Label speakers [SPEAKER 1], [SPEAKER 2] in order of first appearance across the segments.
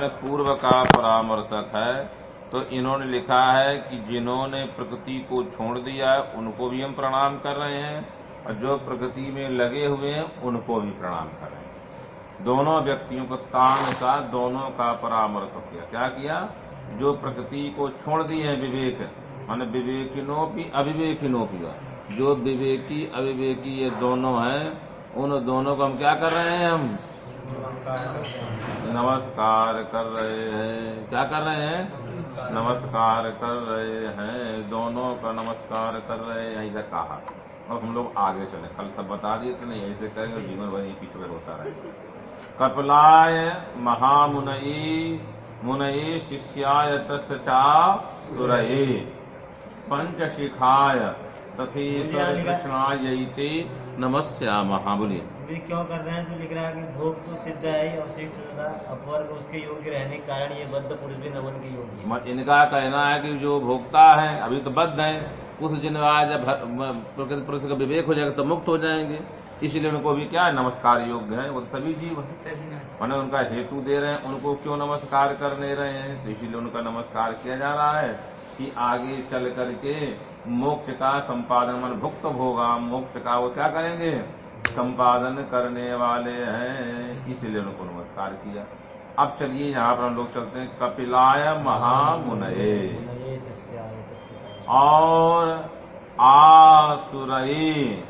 [SPEAKER 1] माने पूर्व का परामर्शक है तो इन्होंने लिखा है कि जिन्होंने प्रकृति को छोड़ दिया है, उनको भी हम प्रणाम कर रहे हैं, और जो प्रकृति में लगे हुए हैं, उनको भी प्रणाम कर रहे हैं। दोनों व्यक्तियों को तान का दोनों का परामर्श किया। क्या किया? जो प्रकृति को छोड़ दिए हैं विवेक, माने विवेकिनो भी अविवेकिनो भी जो विवेकी, अविवेकी ये दोनों हैं, उन दोनों को हम क्या कर रहे हैं? हम नमस्कार। कर रहे हैं। क्या कर रहे हैं? नमस्कार। कर रहे हैं। दोनों का नमस्कार कर रहे हैं। ऐसा कहा। और हम लोग आगे चले। कल सब बता दिए थे नहीं ऐसे करेंगे जीवन भर पीछे होता रहेगा। कपिलाय महामुनई मुनई शिष्याय सुरये। पंच शिखाय तथेश्वर कृष्णायते नमस्याम। हाँ बोलिए।
[SPEAKER 2] वे क्यों कर रहे हैं? तो लिख रहा है कि भोग तो सिद्ध है ही अवशिष्ट तथा अपवर्ग उसके योग्य रहने के कारण ये बद्ध पुरुष भी नवन के योग्य है।
[SPEAKER 1] इनका कहना है कि जो भोक्ता है अभी तो बद्ध है उस दिन जब प्रकृति पुरुष का विवेक हो जाएगा तो मुक्त हो जाएँगे। इसलिए उनको भी क्या है नमस्कार योग्य है? वो तो सभी जीव है। मैंने उनका हेतु दे रहे हैं उनको क्यों नमस्कार करने रहे हैं? तो इसीलिए उनका नमस्कार किया जा रहा है कि आगे चल करके मोक्ष का संपादन मन भुक्त होगा मोक्ष का वो क्या करेंगे? संपादन करने वाले हैं, इसलिए उनको नमस्कार किया। अब चलिए यहाँ पर हम लोग चलते हैं कपिलाय महामुनये। और आसुरये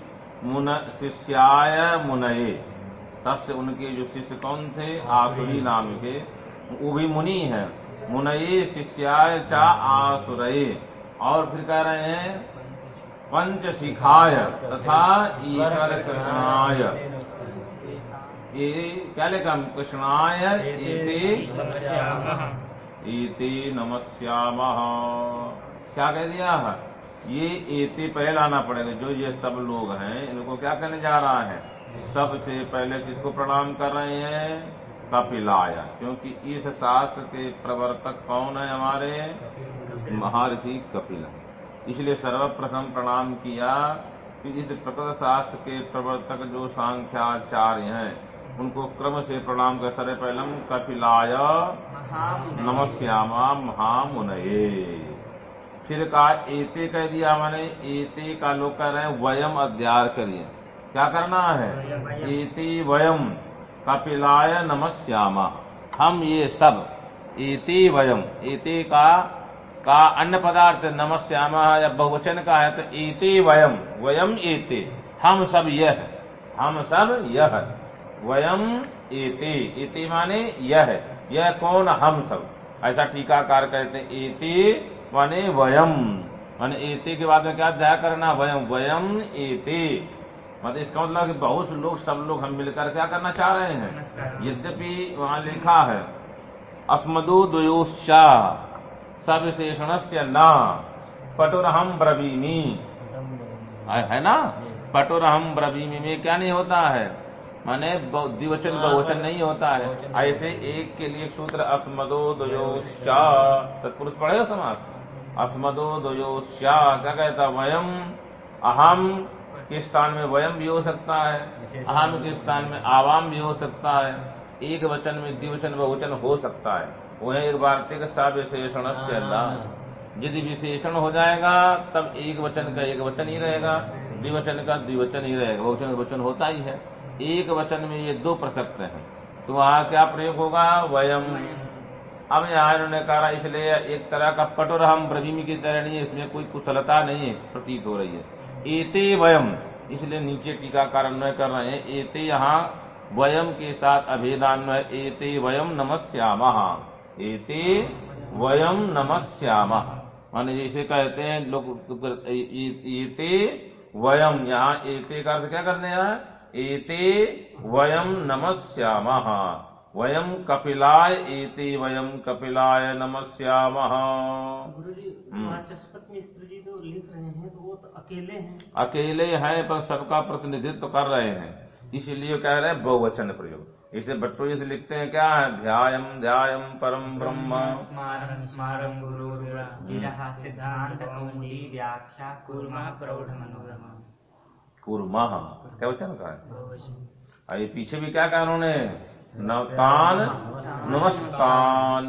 [SPEAKER 1] मुन शिष्याय मुनये। तस् उनके जो शिष्य कौन थे? आसुरी नाम के। वो भी मुनि है। मुनये शिष्याय चा आसुरये। और फिर कह रहे हैं पंच शिखाय तथा ईश्वर कृष्णाय। क्या लिखा कृष्णाय इति नमस्यामः। क्या कह दिया? है ये एते पहले आना पड़ेगा जो ये सब लोग हैं इनको क्या कहने जा रहा है? सबसे पहले किसको प्रणाम कर रहे हैं? कपिलाय। क्योंकि इस शास्त्र के प्रवर्तक कौन है हमारे? महर्षि कपिल इसलिए सर्वप्रथम प्रणाम किया कि इस प्रकृत शास्त्र के प्रवर्तक जो सांख्याचार्य हैं उनको क्रम से प्रणाम कर सरे पहलम कपिलाय नमस्यामा महामुनये। फिर कहा एते कह दिया मैंने एते का लोग कह रहे हैं वयम अध्यार करिए। क्या करना है? एते वयम कपिलाय नमस्यामा। हम ये सब एते वयम एते का का अन्य पदार्थ नमस्यामा या बहुवचन का है तो एते वयम। वयम एते हम सब यह हम सब यह वयम एते एते माने यह यह कौन? हम सब। ऐसा टीकाकार कहते हैं एते माने वयम। माने एते के बाद में क्या अध्याय करना? वयम। वयम एते मतलब इसका मतलब कि बहुत लोग सब लोग हम मिलकर क्या करना चाह रहे हैं? यद्यपि वहाँ लिखा है अस्मदो द्वयोश्चा सविशेषण से न। पटुरहम ब्रवीमी। है है ना? पटुरहम ब्रवीमी में क्या नहीं होता है? माने द्विवचन बहुवचन नहीं होता है। ऐसे एक के लिए सूत्र अस्मदो द्वयोश्चा तत्पुरुष पढ़ेगा समाज अस्मदो द्वयोश्चा क्या कहता है? वयम अहम के स्थान में वयम भी हो सकता है? अहम के स्थान में आवाम भी हो सकता है? एक वचन में द्विवचन बहुवचन हो सकता है। वह एक वार्तिक विशेषण से अल्लाह यदि विशेषण हो जाएगा तब एक वचन का एक वचन ही रहेगा द्विवचन का द्विवचन ही रहेगा। बहुवचन वचन होता ही है। एक वचन में ये दो प्रसक्त हैं। तो वहाँ क्या प्रयोग होगा? वयम। अब यहाँ इन्होंने कहा इसलिए एक तरह का पटुर हम ब्रजीमी की तरह नहीं है इसमें कोई कुशलता नहीं है प्रतीत हो रही है। एते वयम। इसलिए नीचे टीकाकार अन्वय कर रहे हैं। एते यहाँ वयम के साथ अभेदान्वय एते वयम नमस्यामः एते वयम नमस्यामः। माने जैसे कहते हैं लोग एते वयम यहाँ एते का अर्थ क्या करने हैं? एते वयम नमस्यामः। वयम कपिलाय एते वयम कपिलाय नमस्यामः।
[SPEAKER 3] गुरु जी
[SPEAKER 1] हम्म।
[SPEAKER 3] वाचस्पत मिश्र जी जो लिख रहे हैं तो वो तो अकेले हैं।
[SPEAKER 1] अकेले हैं पर सबका प्रतिनिधित्व कर रहे हैं। इसलिए कह रहे हैं बहुवचन प्रयोग। इसे भट्टोई से लिखते हैं क्या है? ध्यायम ध्यायम परम ब्रह्म।
[SPEAKER 4] स्मारं स्मारं गुरुर्वा। गिरः सिद्धान्त कौमुदी व्याख्या कुर्मः प्रौढ़ मनोरमा।
[SPEAKER 1] कुर्मः। क्या वचन का है? ये पीछे भी क्या कहा उन्होंने? नवतान नमस्तान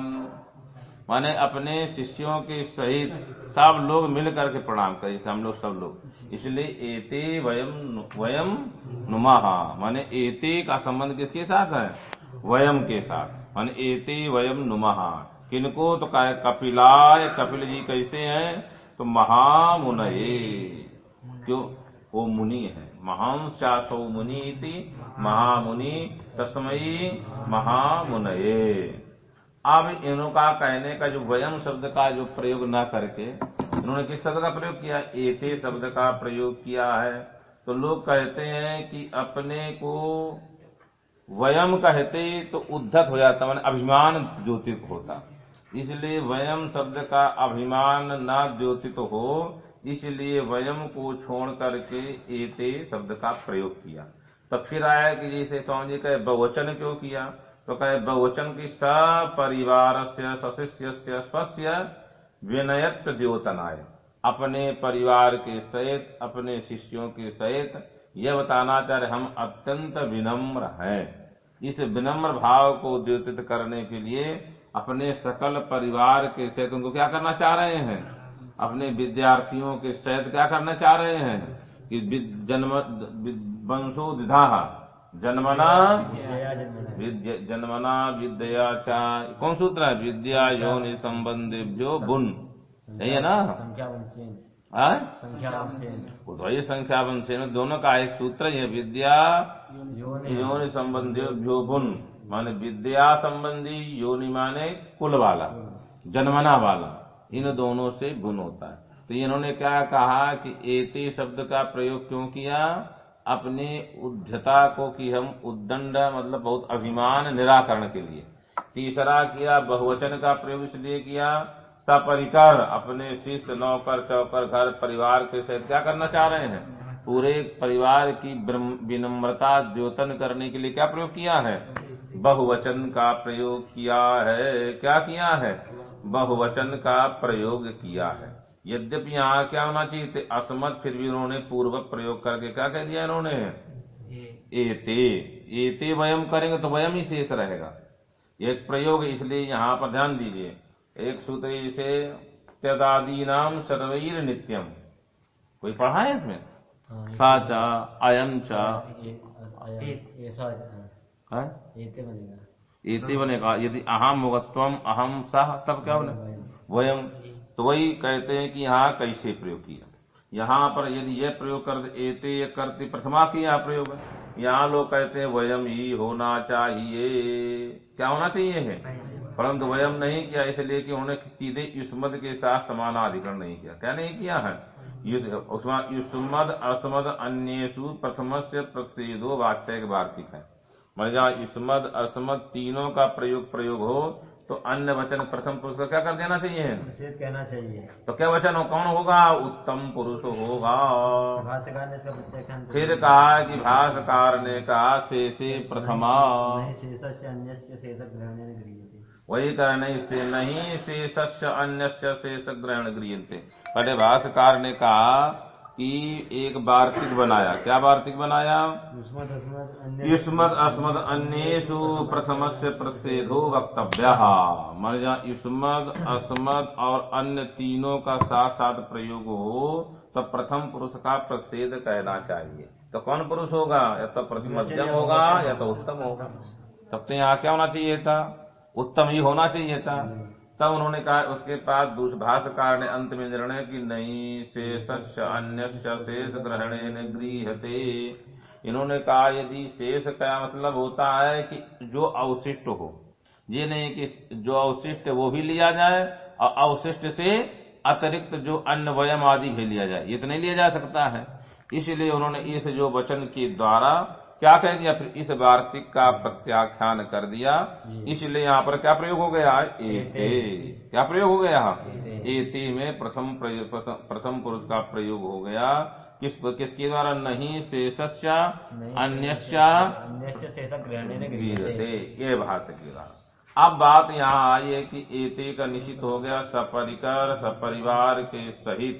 [SPEAKER 1] माने अपने शिष्यों के सहित सब लोग मिल करके प्रणाम करें हम लोग सब लोग। इसलिए एते वयम वयम नुमाहा माने एते का संबंध किसके साथ है? वयम के साथ। माने एते वयम नुमा। किनको तो कहे कपिलाय कपिल जी कैसे हैं? तो महामुनये। क्यों? वो मुनि है। महान चासो मुनि महामुनि तस्मयी महामुनये। अब इनका कहने का जो वयम शब्द का जो प्रयोग न करके इन्होंने किस शब्द का प्रयोग किया? एते शब्द का प्रयोग किया है। तो लोग कहते हैं कि अपने को वयम कहते तो उद्धत हो जाता, मैंने अभिमान द्योतित होता। इसलिए वयम शब्द का अभिमान न द्योतित हो, इसलिए वयम को छोड़ करके एते शब्द का प्रयोग किया। तब फिर आया कि जैसे स्वामी जी कहे, बहुवचन क्यों किया? तो कहे बहुवचन की सपरिवार से सशिष्य से स्वस्य विनयत द्योतनाय। अपने परिवार के सहित, अपने शिष्यों के सहित यह बताना चाह रहे, हम अत्यंत विनम्र हैं। इस विनम्र भाव को द्योतित करने के लिए अपने सकल परिवार के सहित उनको क्या करना चाह रहे हैं? अपने विद्यार्थियों के सहित क्या करना चाह रहे हैं? कि जन्म वंशो दिधा जन्मना
[SPEAKER 2] जन्मना।
[SPEAKER 1] विद्या चा। कौन सूत्र है? विद्या योनि संबंधेभ्यो बुन यही है ना? हाँ? वो तो वही संख्या वंश दोनों का एक सूत्र ही। है विद्या
[SPEAKER 2] योनि
[SPEAKER 1] योनि संबंधेभ्यो बुन माने विद्या संबंधी योनि माने कुल वाला जन्मना वाला। इन दोनों से गुण होता है। तो इन्होंने क्या कहा कि एते शब्द का प्रयोग क्यों किया? अपने उद्धता को कि हम उद्दंड मतलब बहुत अभिमान, निराकरण के लिए। तीसरा किया, बहुवचन का प्रयोग इसलिए किया, सपरिकर, अपने शिष्य नौकर, चौकर, घर, परिवार के सहित क्या करना चाह रहे हैं? पूरे परिवार की विनम्रता, द्योतन करने के लिए क्या प्रयोग किया है? बहुवचन का प्रयोग किया है। क्या किया है? बहुवचन का प्रयोग किया है। यद्यपि यहाँ क्या होना चाहिए असमत फिर भी उन्होंने पूर्व प्रयोग करके क्या कह दिया इन्होंने? एते। एते। वयम करेंगे तो वयम ही शेष रहेगा। एक प्रयोग इसलिए यहाँ पर ध्यान दीजिए। एक सूत्र इसे त्यदादी नाम सर्वैर नित्यम कोई पढ़ा है इसमें?
[SPEAKER 2] हाँ,
[SPEAKER 1] साचा अयन चा
[SPEAKER 2] हाँ,
[SPEAKER 1] है?
[SPEAKER 2] एते बनेगा।
[SPEAKER 1] यदि अहम होगत्वम अहम सह तब क्या बने वयम तो वही कहते हैं कि यहाँ कैसे प्रयोग किया? यहाँ पर यदि यह प्रयोग कर एते करते प्रथमा की यहाँ प्रयोग है। यहाँ लोग कहते हैं, वयम ही होना चाहिए। क्या होना चाहिए है? परंतु वयम नहीं किया, इसलिए कि उन्होंने सीधे युष्मद के साथ समानाधिकरण नहीं किया। क्या नहीं किया है? युष्मद, असमद, अन्येषु प्रथम से प्रतिषेधो वाच्य वार्तिक है। मान जहाँ युष्मद, असमद तीनों का प्रयोग प्रयोग हो तो अन्य वचन प्रथम पुरुष का क्या कर देना चाहिए?
[SPEAKER 2] निषेध कहना चाहिए।
[SPEAKER 1] तो क्या वचन हो? कौन होगा? उत्तम पुरुष होगा।
[SPEAKER 2] भाष्यकार ने इसका प्रत्याख्यान
[SPEAKER 1] फिर कहा कि भाष्यकार ने कहा शेषे प्रथमा।
[SPEAKER 2] अन्य शेष
[SPEAKER 1] वही कारण इससे नहीं शेषस्य अन्यस्य शेष ग्रहण गृहते पहले भाष्यकार ने कहा कि एक वार्तिक बनाया। क्या वार्तिक बनाया?
[SPEAKER 2] युष्मद अस्मद अन्य
[SPEAKER 1] प्रथम से प्रतिषेधो वक्तव्य। मान जहाँ युष्मद, अस्मद और अन्य तीनों का साथ साथ प्रयोग हो तो प्रथम पुरुष का प्रतिषेध कहना चाहिए। तो कौन पुरुष होगा? या तो प्रथम मध्यम होगा, या तो उत्तम होगा? तब तो यहाँ क्या होना चाहिए था? उत्तम ही होना चाहिए था। तब उन्होंने कहा, उसके पास दूसरे भाष्यकार ने अंत में निर्णय कि, नहीं शेष अन्य शेष ग्रहण गृहते इन्होंने कहा, यदि शेष का मतलब होता है कि जो अवशिष्ट हो, ये नहीं कि जो अवशिष्ट वो भी लिया जाए, और अवशिष्ट से अतिरिक्त जो अन्न वयम आदि भी लिया जाए, ये तो नहीं लिया जा सकता है। इसलिए उन्होंने इस जो वचन के द्वारा क्या कह दिया? फिर इस वार्तिक का प्रत्याख्यान कर दिया। इसलिए यहाँ पर क्या प्रयोग हो गया? एते। क्या प्रयोग हो गया? एते। में प्रथम प्रथम पुरुष का प्रयोग हो गया। किस किसके द्वारा? नहीं शेषस्य अन्यस्य
[SPEAKER 2] अन्य शेष
[SPEAKER 1] ये बात की बात। अब बात यहाँ आई है कि एते का निश्चित हो गया। सपरिकर सपरिवार के सहित।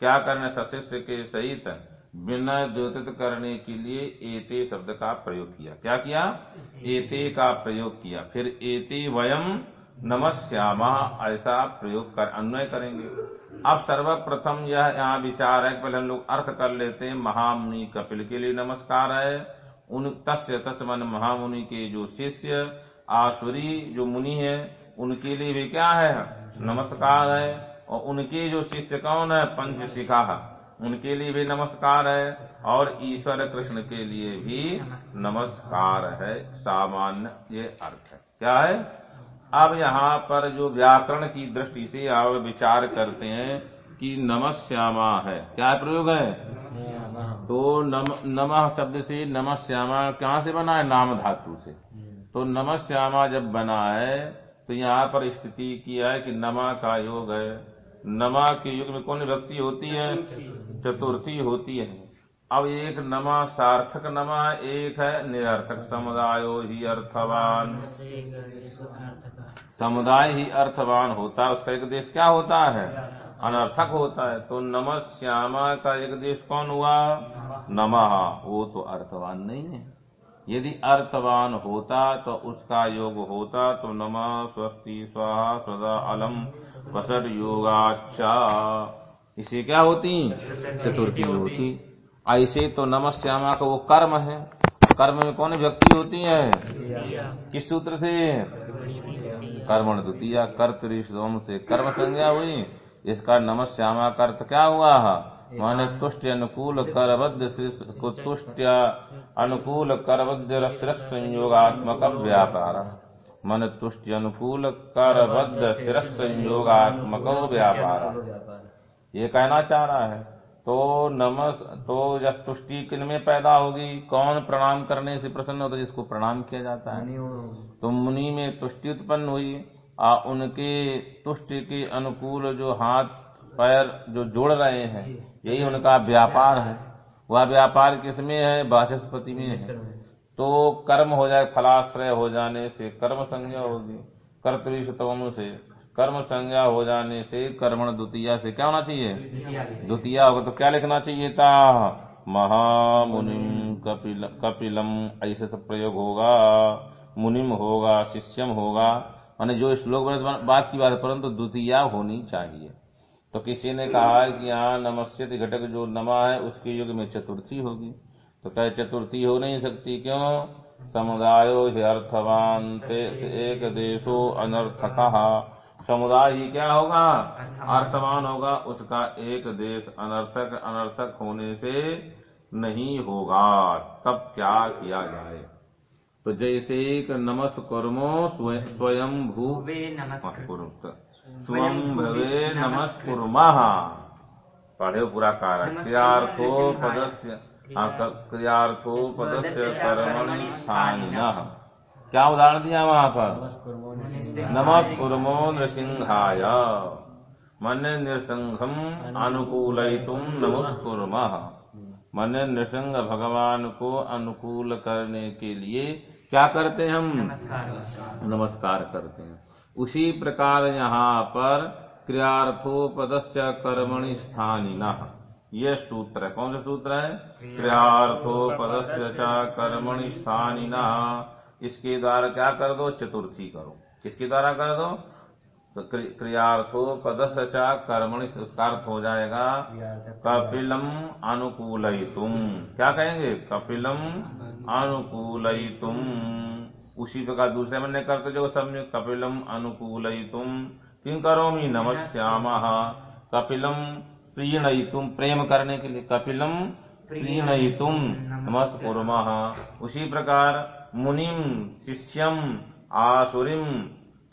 [SPEAKER 1] क्या करने सशिष्य के सहित। विनय द्योतित करने के लिए एते शब्द का प्रयोग किया। क्या किया? एते। का प्रयोग किया। फिर एते वयम नमस्यामा ऐसा प्रयोग कर अन्वय करेंगे। अब सर्वप्रथम यह यहाँ विचार है पहले हम लोग अर्थ कर लेते हैं। महामुनि कपिल के लिए नमस्कार है। उन तस्य तस् मन महामुनि के जो शिष्य आसुरी जो मुनि है उनके लिए भी क्या है? नमस्कार है। और उनके जो शिष्य कौन है? पंच शिखा उनके लिए भी नमस्कार है और ईश्वर कृष्ण के लिए भी नमस्कार है। सामान्य ये अर्थ है। क्या है? अब यहाँ पर जो व्याकरण की दृष्टि से आप विचार करते हैं कि नमस्यामा है। क्या प्रयोग है? तो नम, नमः शब्द से नमस्यामा कहाँ से बना है? नाम धातु से। तो नमस्यामा जब बना है तो यहाँ पर स्थिति किया है कि नमा का योग है। नमा के युग में कौन व्यक्ति होती है? चतुर्थी होती है। अब एक नमा सार्थक नमा, एक है निरर्थक। समुदायो ही अर्थवान। समुदाय ही अर्थवान होता है, उसका एक देश क्या होता है? अनर्थक होता है। तो नम श्यामा का एक देश कौन हुआ? नमः। वो तो अर्थवान नहीं है। यदि अर्थवान होता तो उसका योग होता तो नम, स्वस्ति, स्वाहा सदा अलम। वसट योगाचा इसे क्या होती? चतुर्थी होती। ऐसे तो नमस्यामा का वो कर्म है। कर्म में कौन व्यक्ति होती है? किस सूत्र से? कर्मण द्वितीय कर्तरी से कर्म संज्ञा हुई। इसका नमस्यामा का अर्थ क्या हुआ? माने तुष्ट अनुकूल करबद्ध तुष्ट अनुकूल करबद्ध संयोगात्मक व्यापार। मन तुष्ट अनुकूल कर करबद्ध स्थिर संयोगात्मक व्यापार। ये कहना चाह रहा है तो नमस तो जब तुष्टि किन में पैदा होगी? कौन प्रणाम करने से प्रसन्न होता है? जिसको प्रणाम किया जाता है। तो मुनि में तुष्टि उत्पन्न हुई आ उनके तुष्टि के अनुकूल जो हाथ पैर जो जोड़ रहे हैं यही उनका व्यापार है। वह व्यापार किसमें है? बाचस्पति में है। तो कर्म हो जाए, फलाश्रय हो जाने से कर्म संज्ञा होगी। कर्तव्य से कर्म संज्ञा हो जाने से कर्मण द्वितीय से क्या होना चाहिए? द्वितीय होगा तो क्या लिखना चाहिए था? महामुनिम कपिल, कपिलम, ऐसे सब प्रयोग होगा। मुनिम होगा, शिष्यम होगा। माने जो श्लोक बात की बात परंतु द्वितीय होनी चाहिए। तो किसी ने कहा कि यहाँ नमस्यत घटक जो नमा है, उसके युग में चतुर्थी होगी। तो कहे चतुर्थी हो नहीं सकती क्यों? समुदायो ही अर्थवान एक देशो अनर्थक। समुदाय ही क्या होगा? अर्थवान होगा उसका एक देश अनर्थक अनर्थक होने से नहीं होगा। तब क्या किया जाए? तो जैसे एक नमस कर्मो स्वयं भू स्वयं भवे नमस कुर्मा पढ़े पूरा कारण। क्रियार्थो पदस्य क्रियार्थो पदस्य कर्मणि स्थानिनः। क्या उदाहरण दिया वहाँ पर? नमः कुर्मो नृसिंहाय। मन नृसिंहम अनुकूल नमस्कुर्म। मन नृसिंह भगवान को अनुकूल करने के लिए क्या करते हैं हम? नमस्कार। करते हैं। उसी प्रकार यहाँ पर क्रियार्थोपदस्य कर्मणि स्थानिना। ये सूत्र है कौन सा सूत्र है? क्रियार्थो क्रियार्थोपदस्य कर्मणि स्थानिना। इसके द्वारा क्या कर दो? चतुर्थी करो। किसके द्वारा कर दो? तो क्रियार्थो पदसचा कर्मणि उसका अर्थ हो जाएगा कपिलम अनुकूल क्या कहेंगे? कपिलम अनुकूल उसी प्रकार दूसरे मन ने करते जो सब कपिलम अनुकूल तुम किम करो मी नमस्याम कपिलम प्रीणई तुम प्रेम करने के लिए कपिलम प्रीणई तुम नमस्कुर्म। उसी प्रकार मुनिम शिष्यम आसुरिम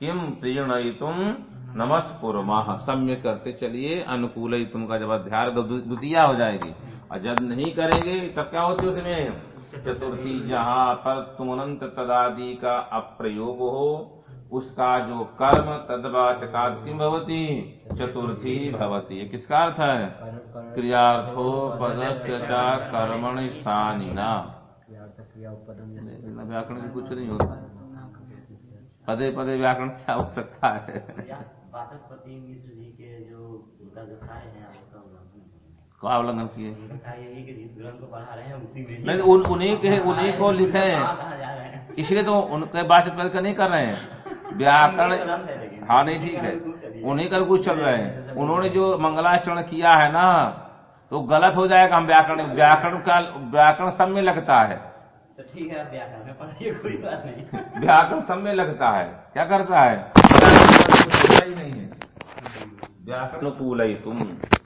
[SPEAKER 1] किम प्रीणयितुम नमस्कुर्म। सम्य करते चलिए अनुकूल तुम का जब अध्याय द्वितीय हो जाएगी और जब नहीं करेंगे तब क्या होती है उसमें? चतुर्थी जहाँ पर तुम अनंत तदादि का अप्रयोग हो उसका जो कर्म तदवाचका किम भवती? चतुर्थी भवती। ये किसका अर्थ है? क्रियार्थो पदस्य कर्मणि स्थानिना व्याकरण की कुछ नहीं होता। पदे पदे व्याकरण क्या हो सकता है?
[SPEAKER 2] वाचस्पति मिश्र जी के जो उनका जो काय है
[SPEAKER 1] का उल्लंघन किए?
[SPEAKER 4] हैं
[SPEAKER 1] नहीं उन्हीं के उन्हीं को लिखे। इसलिए तो उनके बातचीत नहीं कर रहे हैं। व्याकरण हाँ नहीं ठीक है। उन्हीं का कुछ चल रहे हैं। उन्होंने जो मंगलाचरण किया है ना तो गलत हो जाएगा हम व्याकरण। व्याकरण का व्याकरण सब में लगता है।
[SPEAKER 4] तो ठीक है व्याकरण में पढ़ाइए कोई बात नहीं।
[SPEAKER 1] व्याकरण सब में लगता है। क्या करता है? व्याकरण ही नहीं है व्याकरण अनुकूल ही तुम।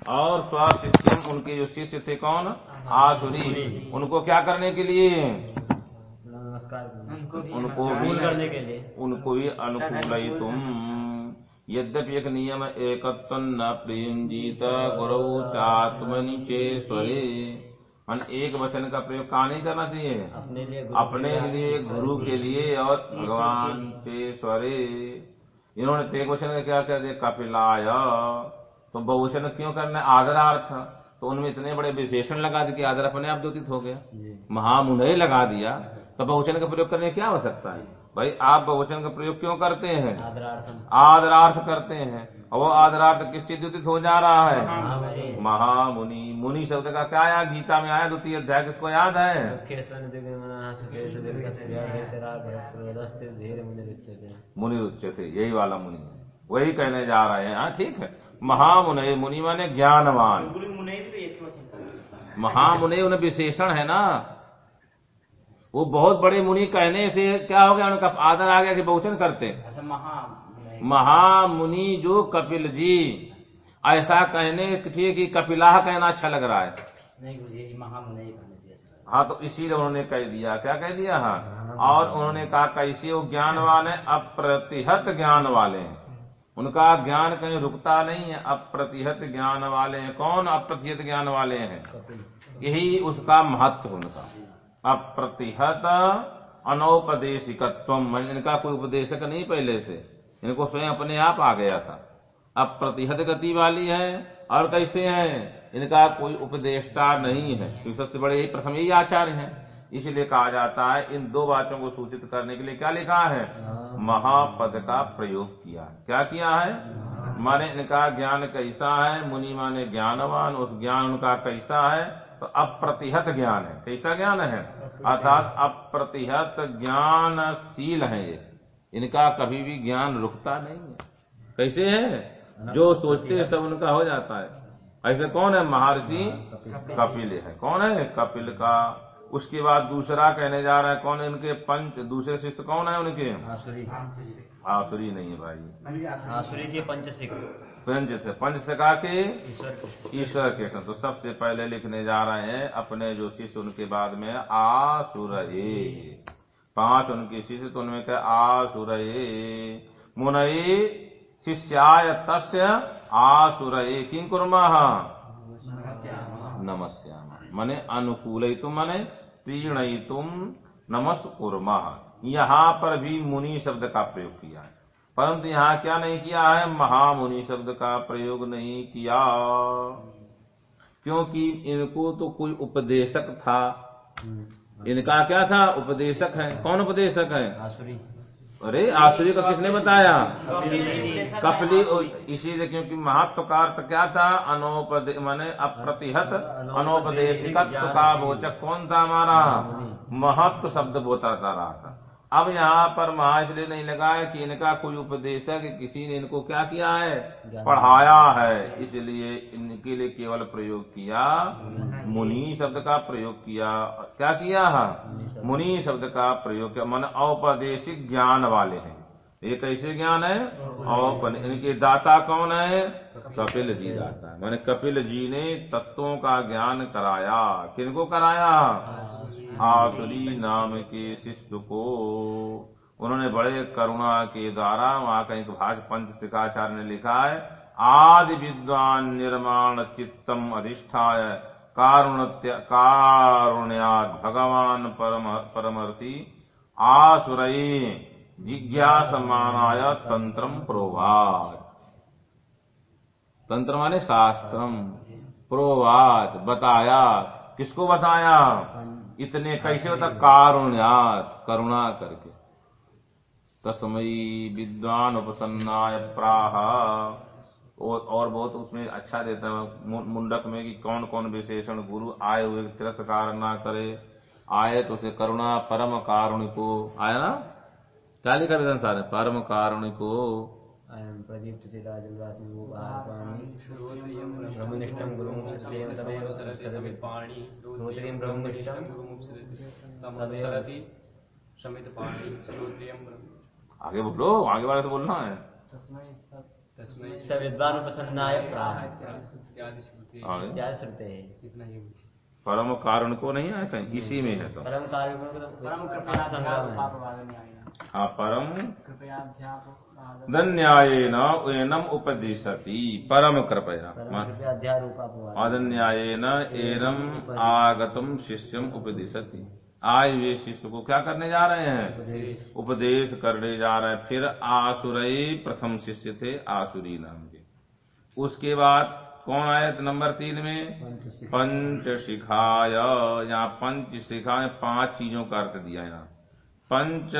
[SPEAKER 1] और स्वाशिष्यम उनके जो शिष्य थे कौन? आसुरी। उनको क्या करने के लिए?
[SPEAKER 2] नमस्कार।
[SPEAKER 4] उनको भी
[SPEAKER 1] उनको भी
[SPEAKER 2] करने के लिए।
[SPEAKER 1] उनको भी अनुकूल तुम यद्यपि एक नियम एकत्व न प्रियंजीत गुरु चात्मनि चेश्वरे मन एक वचन का प्रयोग कहा नहीं करना चाहिए?
[SPEAKER 2] अपने लिए गुरु
[SPEAKER 1] अपने लिए गुरु के लिए। और भगवान चेश्वरे इन्होंने तेग वचन का क्या कर दिया? कपिलाय। तो बहुवचन क्यों करना आदरार्थ। तो उनमें इतने बड़े विशेषण लगा दिए कि आदर अपने आप द्योतित हो गया। महामुनय लगा दिया। तो बहुवचन का प्रयोग करने की क्या आवश्यकता है? भाई आप बहुवचन का प्रयोग क्यों करते हैं?
[SPEAKER 2] आदरार्थम
[SPEAKER 1] आदरार्थ करते हैं। और वो आदरार्थ किससे द्योतित हो जा रहा है?
[SPEAKER 2] महामुनि।
[SPEAKER 1] महामुनि। मुनि शब्द का क्या आया? गीता में आया द्वितीय अध्याय किसको याद है?
[SPEAKER 2] मुनि
[SPEAKER 1] उच्च से यही वाला मुनि है। वही कहने जा रहे हैं। हाँ ठीक है। महामुनि मुनि माने ज्ञानवान।
[SPEAKER 3] एक
[SPEAKER 1] महामुनि उन्हें विशेषण है ना? वो बहुत बड़े मुनि कहने से क्या हो गया उनका आदर आ गया कि बहुचन करते
[SPEAKER 4] महा
[SPEAKER 1] महामुनि जो कपिल जी ऐसा कहने के कि कपिलाह कहना अच्छा लग रहा है।
[SPEAKER 4] नहीं
[SPEAKER 1] हाँ तो इसीलिए उन्होंने कह दिया। क्या कह दिया? हाँ। और उन्होंने कहा कैसे वो ज्ञानवान है अप्रतिहत ज्ञान वाले हैं? उनका ज्ञान कहीं रुकता नहीं है। अप्रतिहत ज्ञान वाले हैं। कौन अप्रतिहत ज्ञान वाले हैं? यही उसका महत्व उनका। अप्रतिहत अनौपदेशिकत्व इनका कोई उपदेशक नहीं पहले से। इनको स्वयं अपने आप आ गया था। अप्रतिहत गति वाली है और कैसे हैं? इनका कोई उपदेष्टा नहीं है। क्योंकि सबसे बड़े यही प्रथम यही आचार्य हैं। इसलिए कहा जाता है इन दो बातों को सूचित करने के लिए क्या लिखा है? महापद का प्रयोग किया है। क्या किया है? माने इनका ज्ञान कैसा है? मुनि माने ज्ञानवान उस ज्ञान उनका कैसा है? तो अप्रतिहत ज्ञान है। कैसा ज्ञान है। अर्थात अप्रतिहत ज्ञानशील है ये। इनका कभी भी ज्ञान रुकता नहीं है। कैसे है? जो सोचते हैं सब उनका हो जाता है। ऐसे कौन है महर्षि कपिल। है। कौन है? कपिल का। उसके बाद दूसरा कहने जा रहा है कौन है? इनके पंच दूसरे शिष्य कौन है उनके?
[SPEAKER 2] आसुरी।
[SPEAKER 1] आसुरी। नहीं है भाई।
[SPEAKER 2] आसुरी के पंच पंचसिक
[SPEAKER 1] पंच से पंच सका के
[SPEAKER 2] ईश्वर के।
[SPEAKER 1] ईश्वर के तो सबसे पहले लिखने जा रहे हैं अपने जो शिष्य उनके बाद में आसुर पाँच उनके शिष्य तो उनमें क्या? आसुर मुनई शिष्याय तस्य आसुर किं कुर्मः? नमस्याम। मने अनुकूल तुम मने प्रीणई तुम नमस कुर्मः यहाँ पर भी मुनि शब्द का प्रयोग किया है। परंतु यहाँ क्या नहीं किया है? महामुनि शब्द का प्रयोग नहीं किया। क्योंकि इनको तो कोई उपदेशक था। इनका क्या था? उपदेशक है। कौन उपदेशक है?
[SPEAKER 2] आसुरी।
[SPEAKER 1] अरे आसुरी को किसने बताया?
[SPEAKER 3] कपिल
[SPEAKER 1] कपली इसीलिए क्योंकि महत्व का अर्थ क्या था? अनोपदे माने अप्रतिहत अनोपदेशिकत्व का बोचक कौन था हमारा? महत्व शब्द बोताता रहा था। अब यहाँ पर महा इसलिए नहीं लगा है कि इनका कोई उपदेश है कि किसी ने इनको क्या किया है? पढ़ाया है। इसलिए इनके लिए केवल प्रयोग किया। मुनि शब्द का प्रयोग किया। क्या किया है? मुनि शब्द। का प्रयोग किया। मन औपदेशिक ज्ञान वाले हैं। ये कैसे ज्ञान है? और इनके दाता कौन है? कपिल जी दाता मैंने कपिल जी ने तत्वों का ज्ञान कराया। किनको कराया? आसुरी नाम के शिष्य को। उन्होंने बड़े करुणा के द्वारा वहाँ कहीं भाष पंच शिकाचार्य ने लिखा है, आदि विद्वान निर्माण चित्तम अधिष्ठाय कारुण्य कारुण्याद भगवान परम परमर्थी आसुरई जिज्ञासमानाय तंत्रम प्रोवाच तंत्र माने शास्त्रम प्रोवाच बताया। किसको बताया? इतने कैसे होता? कारुण्यात करुणा करके। तस्मयी विद्वान उपसन्नाय प्राह। और और बहुत उसमें अच्छा देता है मुंडक में कि कौन कौन विशेषण गुरु आए हुए तिरस्कार ना करे। आए तो उसे करुणा परम कारुणिको। आया ना? क्या लिखा वेदन सारे परम कारुणिको।
[SPEAKER 2] अयं ब्रह्मनिष्ठं गुरुं सत्येन तमेव सरति
[SPEAKER 5] पाणी
[SPEAKER 2] श्रोत्रियं ब्रह्मनिष्ठं
[SPEAKER 5] सरति समित पाणी श्रोत्रियम
[SPEAKER 1] आगे बोलो आगे वाले से बोलना है।
[SPEAKER 5] तस्मै
[SPEAKER 2] स विद्वान् प्रसन्नाय प्राह।
[SPEAKER 5] इत्यादि श्रुति।
[SPEAKER 2] इत्यादि श्रुते।
[SPEAKER 5] इतना ही मुझे।
[SPEAKER 1] परम कारुणिको नहीं है कहीं इसी में है तो।
[SPEAKER 2] परम कार्य को
[SPEAKER 3] परम
[SPEAKER 2] कृपया संग्राम है।
[SPEAKER 1] हाँ परम
[SPEAKER 3] कृपयाध्याप
[SPEAKER 1] अदन्यायेन एनम उपदिशति। परम कृपया।
[SPEAKER 2] कृपया
[SPEAKER 1] एनम आगतम शिष्यम उपदिशति। आए वे शिष्य को क्या करने जा रहे हैं? उपदेश। करने जा रहे हैं। फिर आसुरई प्रथम शिष्य थे आसुरी नाम के। उसके बाद कौन आए थे नंबर तीन में? पंच शिखाया यहाँ पंच शिखा में पाँच चीज़ों का अर्थ दिया यहाँ। पंच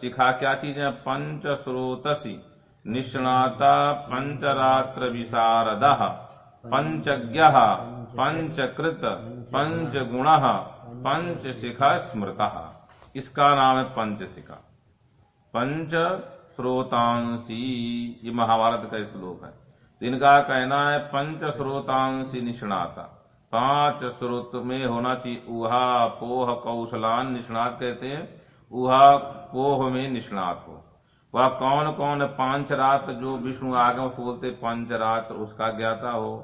[SPEAKER 1] शिखा क्या चीज़ है? पंच स्रोतसी। निष्णाता पंचरात्र विशारद। पंचज्ञ पंचकृत पंच गुण, पंच शिखा स्मृत। इसका नाम है पंच शिखा पंच स्रोतांशी ये महाभारत का श्लोक है। इनका कहना है पंच स्रोतांशी निष्णाता। पाँच स्रोत में होना चाहिए। उहा पोह, कौशलान निष्णात कहते हैं। उहा पोह में निष्णात हो। वह कौन कौन पाँच रात जो विष्णु आगम बोलते हैं पंच रात उसका ज्ञाता हो।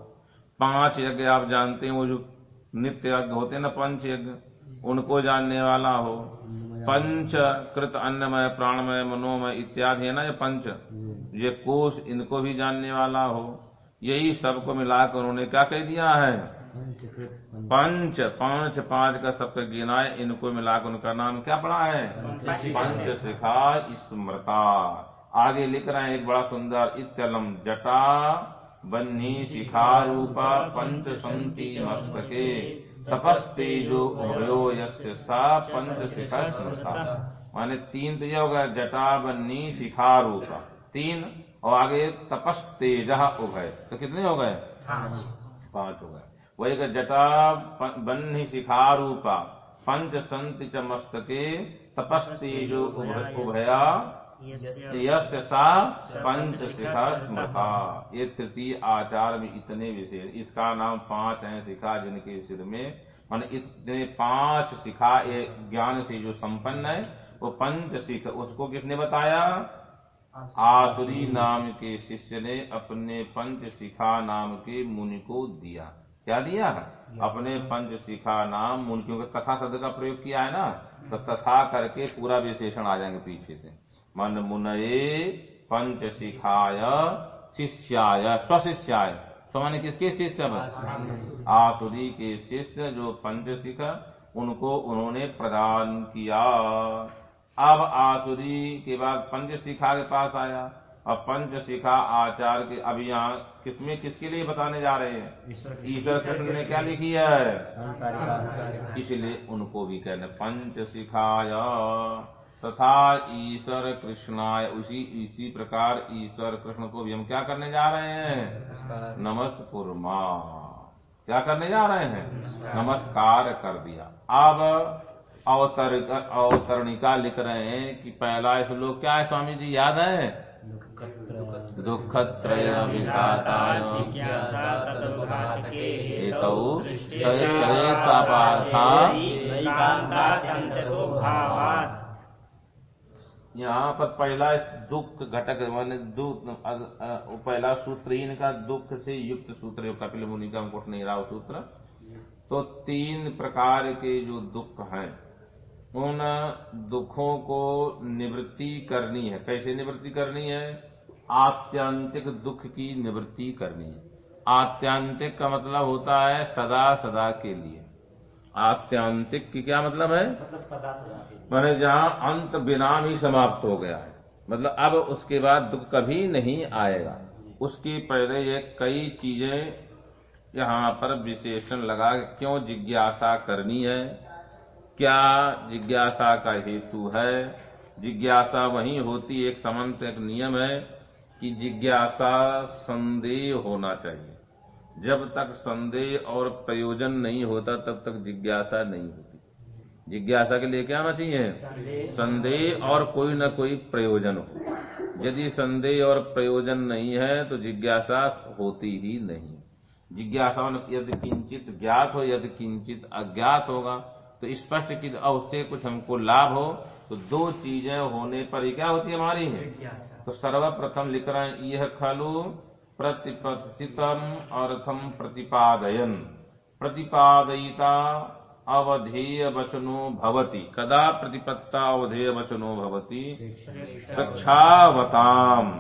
[SPEAKER 1] पाँच यज्ञ आप जानते हैं, वो जो नित्य यज्ञ होते हैं ना पंच यज्ञ, उनको जानने वाला हो। पंच कृत अन्नमय, प्राणमय, मनोमय इत्यादि है ना ये पंच? ये कोष इनको भी जानने वाला हो। यही सबको मिलाकर उन्होंने क्या कह दिया है? पंच। पाँच पाँच का सबका गिना है इनको मिलाकर उनका नाम क्या पड़ा है? पंच शिखा स्मृता आगे लिख रहे हैं एक बड़ा सुंदर इत्यलम जटा बन्ही शिखा रूपा पंच संति मस्तके तपस्तेजो उभयो यस्य सा पंच शिखा स्मृता। माने तीन तो यह हो गया जटा बन्नी शिखा रूपा। तीन और आगे तपस्तेज उभय। तो कितने हो गए? पाँच हो गए। वही का जटा बन्ही शिखा रूपा पंच संति च मस्तके तपस्तेजो उभ- उभया यस्य सा पंच शिखा स्मृता। ये तृतीय आचार में इतने विशेष, इसका नाम पाँच है शिखा, जिनके सिर में, मान इतने पाँच शिखा ये ज्ञान से जो संपन्न है, वो पंच शिख, उसको किसने बताया? आसुरी नाम के शिष्य ने अपने पंच शिखा नाम के मुनि को दिया। क्या दिया? अपने पंच शिखा नाम मुनि क्योंकि कथा शब्द का प्रयोग किया है ना? तो कथा करके पूरा विशेषण आ जाएँगे पीछे से। मन मुनये पंच शिखाय शिष्याय स्वशिष्याय। तो माने किसके शिष्य? आसुरी के शिष्य जो पंच शिख उनको उन्होंने प्रदान किया। अब आसुरी के बाद पंच शिखा के पास आया। और पंच शिखा आचार के अब यहाँ किसमें किसके लिए बताने जा रहे हैं? ईश्वर कृष्ण ने क्या लिखी है? इसलिए उनको भी कहने। पंच शिखाय तथा ईश्वर कृष्णाय। उसी इसी प्रकार ईश्वर कृष्ण को भी हम क्या करने जा रहे हैं? नमस्कुर्मा। क्या करने जा रहे हैं? नमस्कार। कर दिया। अब अवतर अवतरणिका लिख रहे हैं कि पहला श्लोक क्या है स्वामी जी? याद है? दुखत्रय विघाताय
[SPEAKER 3] जिज्ञासा तदुघातके
[SPEAKER 1] हेतौ सहितपार्था
[SPEAKER 3] एकान्तात्यन्ततो भावात्
[SPEAKER 1] यहाँ पर पहला दुख घटक माने दुख पहला सूत्र ही इनका दुख से युक्त सूत्र कपिल मुनि का मुकुट नहीं रहा सूत्र। तो तीन प्रकार के जो दुख हैं उन दुखों को निवृत्ति करनी है। कैसे निवृत्ति करनी है? आत्यंतिक दुख की निवृत्ति करनी है। आत्यंतिक का मतलब होता है सदा सदा के लिए। आत्यंतिक की क्या मतलब है? माने जहाँ अंत विराम ही समाप्त हो गया है। मतलब अब उसके बाद दुख कभी नहीं आएगा। उसकी पहले ये कई चीज़ें यहाँ पर विशेषण लगा क्यों जिज्ञासा करनी है? क्या जिज्ञासा का हेतु है? जिज्ञासा वही होती एक समन्त एक नियम है। कि जिज्ञासा संदेह होना चाहिए। जब तक संदेह और प्रयोजन नहीं होता तब तक जिज्ञासा नहीं होती। जिज्ञासा के लिए क्या होना चाहिए? संदेह। और कोई न कोई प्रयोजन हो। यदि संदेह और प्रयोजन नहीं है तो जिज्ञासा होती ही नहीं। जिज्ञासा यदि किंचित ज्ञात हो यदि किंचित अज्ञात होगा तो स्पष्ट कि उससे कुछ हमको लाभ हो तो दो चीज़ें होने पर ही क्या होती है हमारी? तो सर्वप्रथम लिख रहे हैं यह खलु प्रतिपथितम अर्थम प्रतिपादयन प्रतिपादयिता अवधेय वचनो भवति कदा प्रतिपत्ता अवधेय वचनो भवति प्रक्षावताम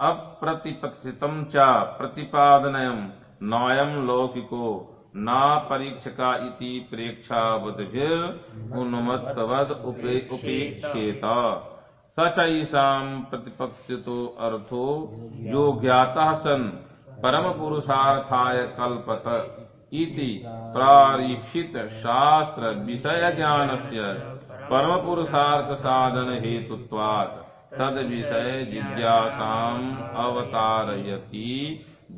[SPEAKER 1] अप्रतिपथितम च प्रतिपादनयम नायम लौकिको ना परीक्षका इति प्रेक्षावद्भिर उन्मत्तवद उपे, सचैषाम प्रतिपक्षितो अर्थो यो ज्ञाता सन परम पुरुषार्थाय कल्पत इति प्रारीक्षित शास्त्र विषय ज्ञानस्य परम पुरुषार्थ साधन हेतुत्वात् तद विषय जिज्ञासाम अवतारयति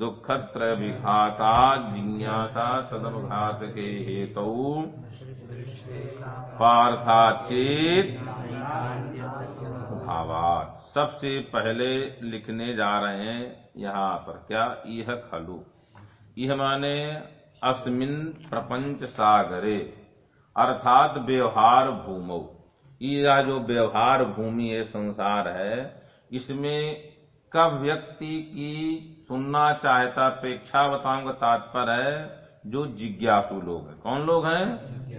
[SPEAKER 1] दुखत्र विघाता जिज्ञासा तदवघात के हेतु पार्थाचेत भावात सबसे पहले लिखने जा रहे हैं यहाँ पर। क्या? यह खलु। यह माने अस्मिन प्रपंच सागरे अर्थात व्यवहार भूमौ। यह जो व्यवहार भूमि है संसार है इसमें कब व्यक्ति की सुनना चाहता प्रेक्षावताओं का तात्पर्य है जो जिज्ञासु लोग हैं। कौन लोग हैं?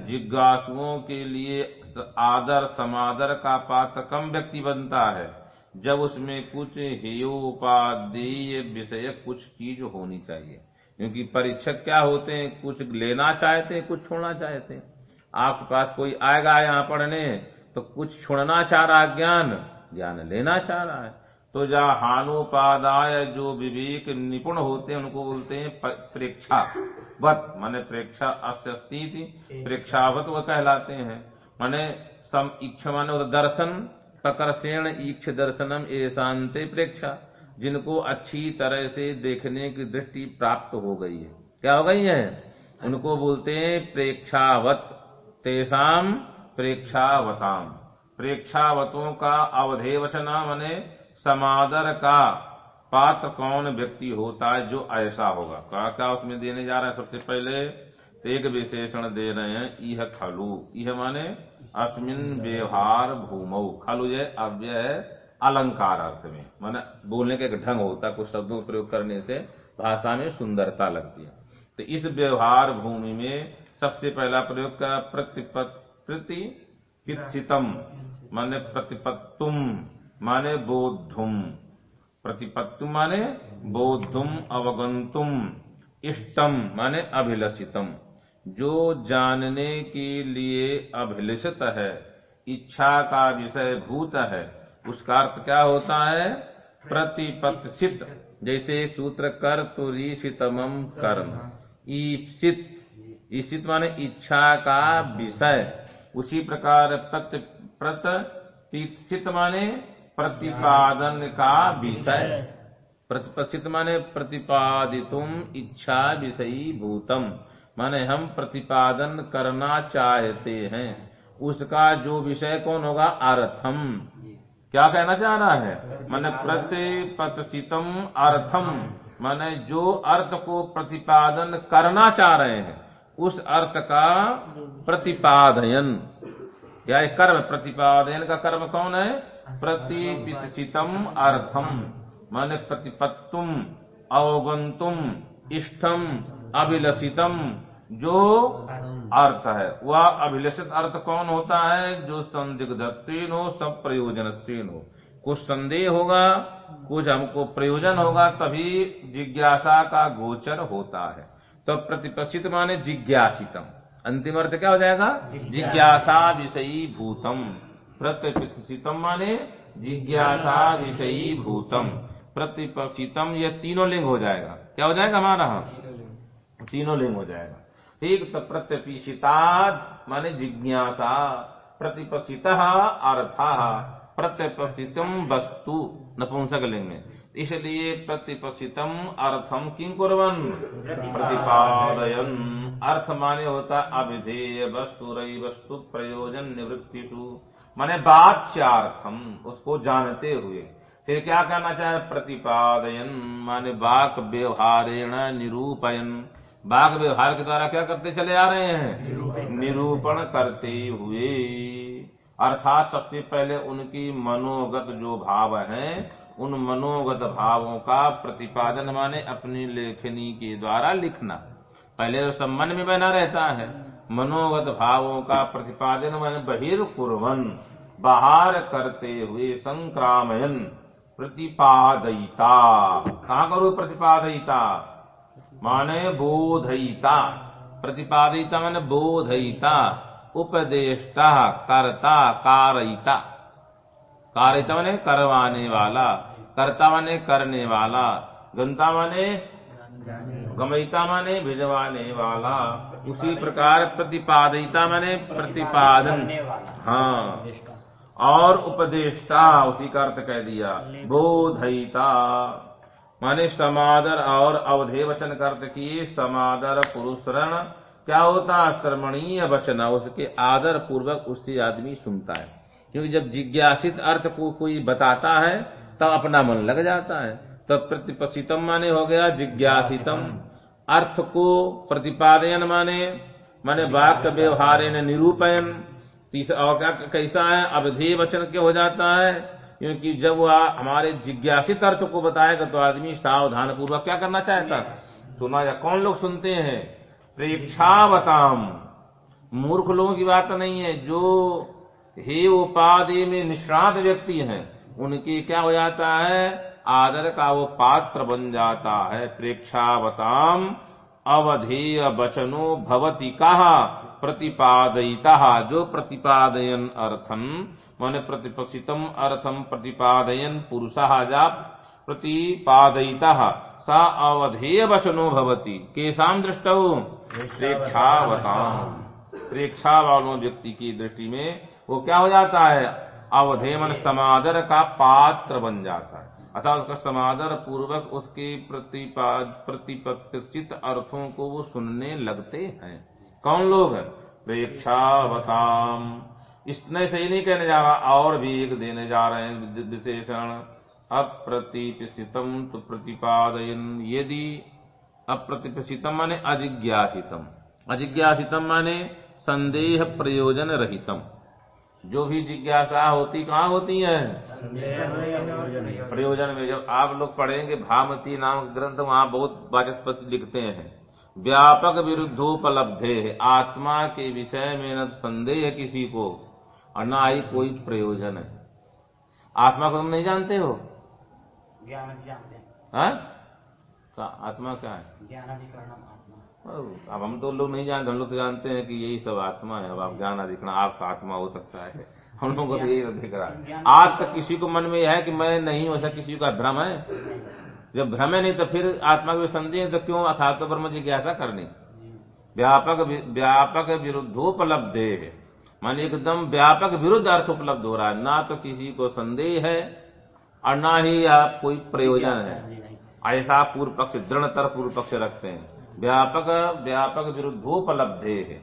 [SPEAKER 1] जिज्ञासुओं के लिए आदर समादर का पात्र कम व्यक्ति बनता है। जब उसमें कुछ हेयोपादेय विषय कुछ चीज़ होनी चाहिए। क्योंकि परीक्षक क्या होते हैं? कुछ लेना चाहते हैं कुछ छोड़ना चाहते हैं। आपके पास कोई आएगा यहाँ पढ़ने तो कुछ छोड़ना चाह रहा ज्ञान ज्ञान लेना चाह रहा है। तो जहाँ हानोपादाय जो विवेक निपुण होते हैं उनको बोलते हैं प्रेक्षा। वत माने प्रेक्षा अस्थिति प्रेक्षावत वह कहलाते हैं। माने सम इच्छ माने दर्शन, प्रकर्षेण ईक्ष दर्शनम शांति प्रेक्षा। जिनको अच्छी तरह से देखने की दृष्टि प्राप्त हो गई है। क्या हो गई है? उनको बोलते हैं प्रेक्षावत। तेसाम प्रेक्षावताम। प्रेक्षावतों का अवधेवचना मने समादर का पात्र कौन व्यक्ति होता है जो ऐसा होगा। क्या क्या उसमें देने जा रहे हैं सबसे पहले? एक विशेषण दे रहे हैं यह खलु। यह माने अस्मिन व्यवहार भूमौ। खलु ये अव्यय है अलंकार अर्थ में। माने बोलने का एक ढंग होता है कुछ शब्दों का प्रयोग करने से भाषा में सुंदरता लगती है। तो इस व्यवहार भूमि में सबसे पहला प्रयोग का प्रतिपत प्रतिपितम माने प्रतिपत्तुम, माने बोधुम प्रतिपत्तुम माने बोधुम अवगंतुम इष्टम, माने अभिलषितम। जो जानने के लिए अभिलषित है, इच्छा का विषय भूत है, उसका अर्थ क्या होता है? प्रतिपत्सित। जैसे सूत्र कर तो रीषितम कर्म। ईप्सित। ईशित माने इच्छा का विषय। उसी प्रकार प्रत माने प्रतिपादन का विषय। प्रतिपसित माने प्रतिपादितुम इच्छा विषयी भूतम। माने हम प्रतिपादन करना चाहते हैं। उसका जो विषय कौन होगा? अर्थम क्या कहना चाह रहा है? माने प्रतिपतसितम अर्थम माने जो अर्थ को प्रतिपादन करना चाह रहे हैं उस अर्थ का प्रतिपादयन। है कर्म प्रतिपादन का कर्म कौन है? प्रतिपितम अर्थम माने प्रतिपत्तुम अवगंतुम इष्टम। अभिलषितम जो अर्थ है। वह अभिलषित अर्थ कौन होता है? जो संदिग्धत्वीन हो सब प्रयोजनत्वीन हो। कुछ संदेह होगा कुछ हमको प्रयोजन होगा तभी जिज्ञासा का गोचर होता है। तो प्रतिपक्षित माने जिज्ञासितम। अंतिम अर्थ क्या हो जाएगा? जिज्ञासा। विषयी भूतम। प्रतिपक्षितम माने जिज्ञासा विषयी भूतम। प्रतिपक्षितम यह तीनों लिंग हो जाएगा। क्या हो जाएगा हमारा? तीनों लिंग हो जाएगा। ठीक तो प्रत्यपिशिता माने जिज्ञासा, प्रतिपक्षित अर्थ प्रत्यपक्षितम वस्तु, नपुंसक लिंग में। इसलिए प्रतिपसितम अर्थम किं कुर्वन? प्रतिपादयन। अर्थ माने होता अभिधेय वस्तु, रही वस्तु, प्रयोजन, निवृत्तिषु। माने वाच्यार्थम उसको जानते हुए। फिर क्या करना चाहे? प्रतिपादयन, माने वाक व्यवहारेण निरूपयन। वाक व्यवहार के द्वारा क्या करते चले आ रहे हैं? निरूपण करते हुए। अर्थात सबसे पहले उनकी मनोगत जो भाव है उन मनोगत भावों का प्रतिपादन माने अपनी लेखनी के द्वारा लिखना। पहले तो सब मन में बना रहता है। मनोगत भावों का प्रतिपादन माने बहिर्कुर्वन बाहर करते हुए संक्रामयन प्रतिपादयिता। कहाँ करो प्रतिपादयिता? माने बोधयिता प्रतिपादिता माने बोधयिता, उपदेष्टा, कर्ता, कारयिता। कारयिता माने करवाने वाला कर्ता माने करने वाला गंता माने गमयिता माने भिजवाने वाला, उसी प्रकार प्रतिपादिता माने प्रतिपादन। हाँ। और उपदेष्टा, उसी का अर्थ कह दिया, बोधयिता। माने समादर और अवधे वचन का अर्थ किए समादर पुरुष रण क्या होता है? श्रमणीय वचन उसके आदर पूर्वक उससे आदमी सुनता है। क्योंकि जब जिज्ञासित अर्थ को कोई बताता है, तब अपना मन लग जाता है। तब प्रतिपसितम माने हो गया जिज्ञासितम। अर्थ को प्रतिपादयन माने माने वाक्य व्यवहार निरूपयन। तीसरा और क्या, कैसा है? अवधेय वचन क्या हो जाता है? क्योंकि जब वह हमारे जिज्ञासित अर्थ को बताएगा तो आदमी सावधान पूर्वक क्या करना चाहता सुना या कौन लोग सुनते हैं? प्रेक्षावताम। मूर्ख लोगों की बात नहीं है। जो हे उपाधि में निष्णात व्यक्ति हैं, उनकी क्या हो जाता है? आदर का वो पात्र बन जाता है। प्रेक्षावताम। अवधेय वचनो भवती कहा। प्रतिपादयिता। जो प्रतिपादयन अर्थम माने प्रतिपक्षितम अर्थम प्रतिपादयन पुरुष जा प्रतिपादयिता। सा अवधेय वचनो भवती। केसाम दृष्ट? प्रेक्षावताम। प्रेक्षा वालों व्यक्ति की दृष्टि में वो क्या हो जाता है? अवधेय मन समादर का पात्र बन जाता है। अतः उसका समादर पूर्वक उसके प्रतिपक्षित अर्थों को वो सुनने लगते हैं। कौन लोग हैं? प्रेक्षावताम। इसने सही नहीं कहने जा रहा, और भी एक देने जा रहे हैं विशेषण। अप्रतिपितम तो प्रतिपादयन यदि अप्रतिपितम माने अजिज्ञासितम। अजिज्ञासितम माने संदेह प्रयोजन रहितम। जो भी जिज्ञासा होती, कहाँ होती है? प्रयोजन में। जब आप लोग पढ़ेंगे, भामती नाम ग्रंथ, वहाँ बहुत वाचस्पति लिखते हैं। व्यापक विरुद्धोपलब्धे आत्मा के विषय में न संदेह किसी को। और ना ही कोई प्रयोजन है। आत्मा को तुम नहीं जानते हो?
[SPEAKER 4] ज्ञान जानते हैं।
[SPEAKER 1] हाँ? का आत्मा क्या है?
[SPEAKER 4] ज्ञानाधिकरणम आत्मा।
[SPEAKER 1] अब हम तो लोग नहीं जानते हम लोग तो जानते हैं कि यही सब आत्मा है। अब आप ज्ञान अधिकरण आपका आत्मा हो सकता है। हम लोगों को तो यही दिख रहा है। आज तक किसी को मन में यह है कि मैं नहीं हो सकता किसी का भ्रम है? जब भ्रम है नहीं तो फिर आत्मा के संदेह तो क्यों अर्थात तो ब्रह्म जिज्ञासा करनी? व्यापक व्यापक विरुद्धोपलब्धे है। मान एकदम व्यापक विरुद्ध अर्थ उपलब्ध हो रहा है। ना तो किसी को संदेह है और ना ही आप कोई प्रयोजन है। ऐसा पूर्व पक्ष दृढ़तर पूर्व पक्ष रखते हैं। व्यापक व्यापक विरुद्धोपलब्धे है।